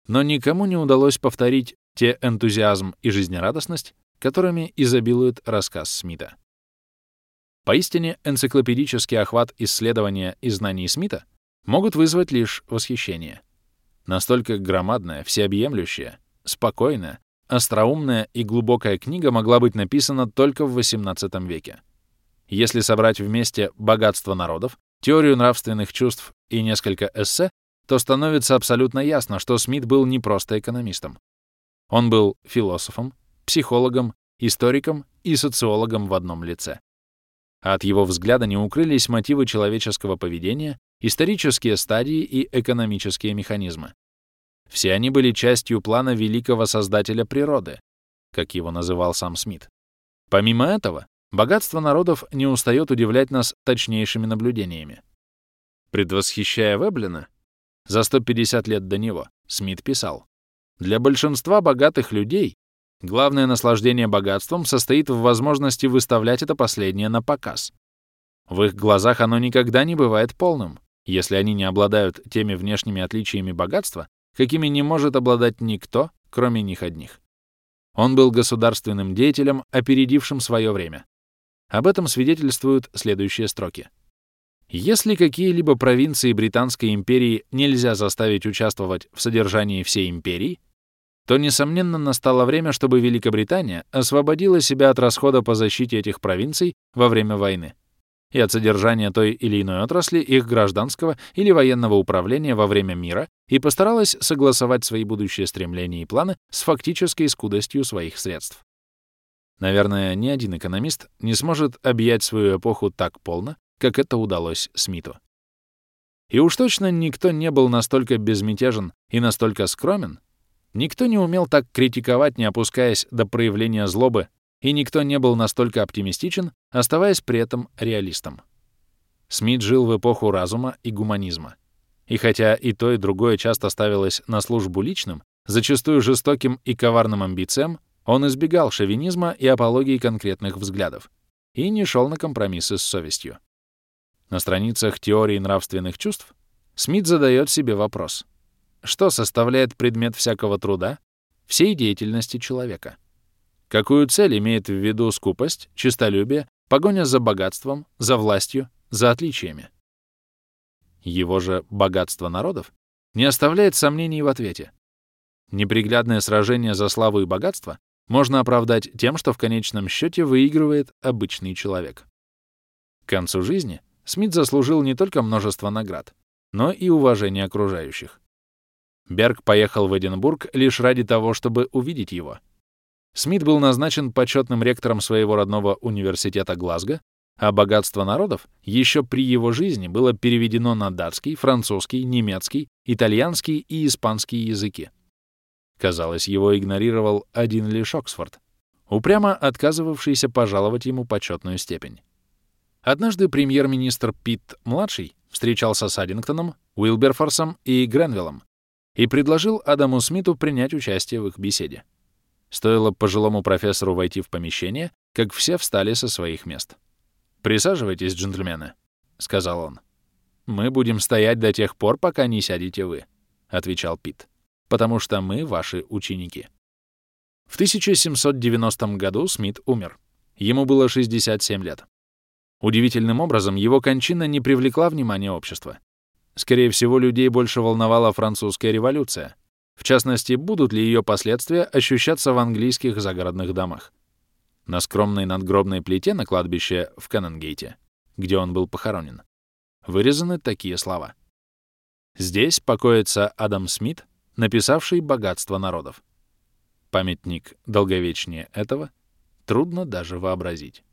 Но никому не удалось повторить те энтузиазм и жизнерадостность, которыми изобилует рассказ Смита. Поистине, энциклопедический охват исследования и знаний Смита могут вызвать лишь восхищение. Настолько громадная, всеобъемлющая, спокойная, остроумная и глубокая книга могла быть написана только в XVIII веке. Если собрать вместе «Богатство народов», теорию нравственных чувств и несколько эссе, то становится абсолютно ясно, что Смит был не просто экономистом. Он был философом, психологом, историком и социологом в одном лице. От его взгляда не укрылись мотивы человеческого поведения, исторические стадии и экономические механизмы. Все они были частью плана великого создателя природы, как его называл сам Смит. Помимо этого, богатство народов не устает удивлять нас точнейшими наблюдениями. Предвосхищая Веблина, за 150 лет до него, Смит писал, «Для большинства богатых людей главное наслаждение богатством состоит в возможности выставлять это последнее на показ. В их глазах оно никогда не бывает полным, если они не обладают теми внешними отличиями богатства, какими не может обладать никто, кроме них одних. Он был государственным деятелем, опередившим свое время. Об этом свидетельствуют следующие строки. Если какие-либо провинции Британской империи нельзя заставить участвовать в содержании всей империи, то, несомненно, настало время, чтобы Великобритания освободила себя от расхода по защите этих провинций во время войны и от содержания той или иной отрасли их гражданского или военного управления во время мира и постаралась согласовать свои будущие стремления и планы с фактической скудостью своих средств. Наверное, ни один экономист не сможет объять свою эпоху так полно, как это удалось Смиту. И уж точно никто не был настолько безмятежен и настолько скромен, никто не умел так критиковать, не опускаясь до проявления злобы и никто не был настолько оптимистичен, оставаясь при этом реалистом. Смит жил в эпоху разума и гуманизма. И хотя и то, и другое часто ставилось на службу личным, зачастую жестоким и коварным амбициям, он избегал шовинизма и апологии конкретных взглядов и не шел на компромиссы с совестью. На страницах теории нравственных чувств Смит задает себе вопрос. Что составляет предмет всякого труда, всей деятельности человека? Какую цель имеет в виду скупость, честолюбие, погоня за богатством, за властью, за отличиями? Его же богатство народов не оставляет сомнений в ответе. Неприглядное сражение за славу и богатство можно оправдать тем, что в конечном счете выигрывает обычный человек. К концу жизни Смит заслужил не только множество наград, но и уважение окружающих. Берг поехал в Эдинбург лишь ради того, чтобы увидеть его — Смит был назначен почетным ректором своего родного университета Глазго, а богатство народов еще при его жизни было переведено на датский, французский, немецкий, итальянский и испанский языки. Казалось, его игнорировал один лишь Оксфорд, упрямо отказывавшийся пожаловать ему почетную степень. Однажды премьер-министр Питт-младший встречался с Аддингтоном, Уилберфорсом и Гренвиллом и предложил Адаму Смиту принять участие в их беседе. Стоило пожилому профессору войти в помещение, как все встали со своих мест. «Присаживайтесь, джентльмены», — сказал он. «Мы будем стоять до тех пор, пока не сядете вы», — отвечал Пит, «потому что мы ваши ученики». В 1790 году Смит умер. Ему было 67 лет. Удивительным образом его кончина не привлекла внимания общества. Скорее всего, людей больше волновала французская революция, в частности, будут ли ее последствия ощущаться в английских загородных домах. На скромной надгробной плите на кладбище в Кеннонгейте, где он был похоронен, вырезаны такие слова. Здесь покоится Адам Смит, написавший «Богатство народов». Памятник долговечнее этого трудно даже вообразить.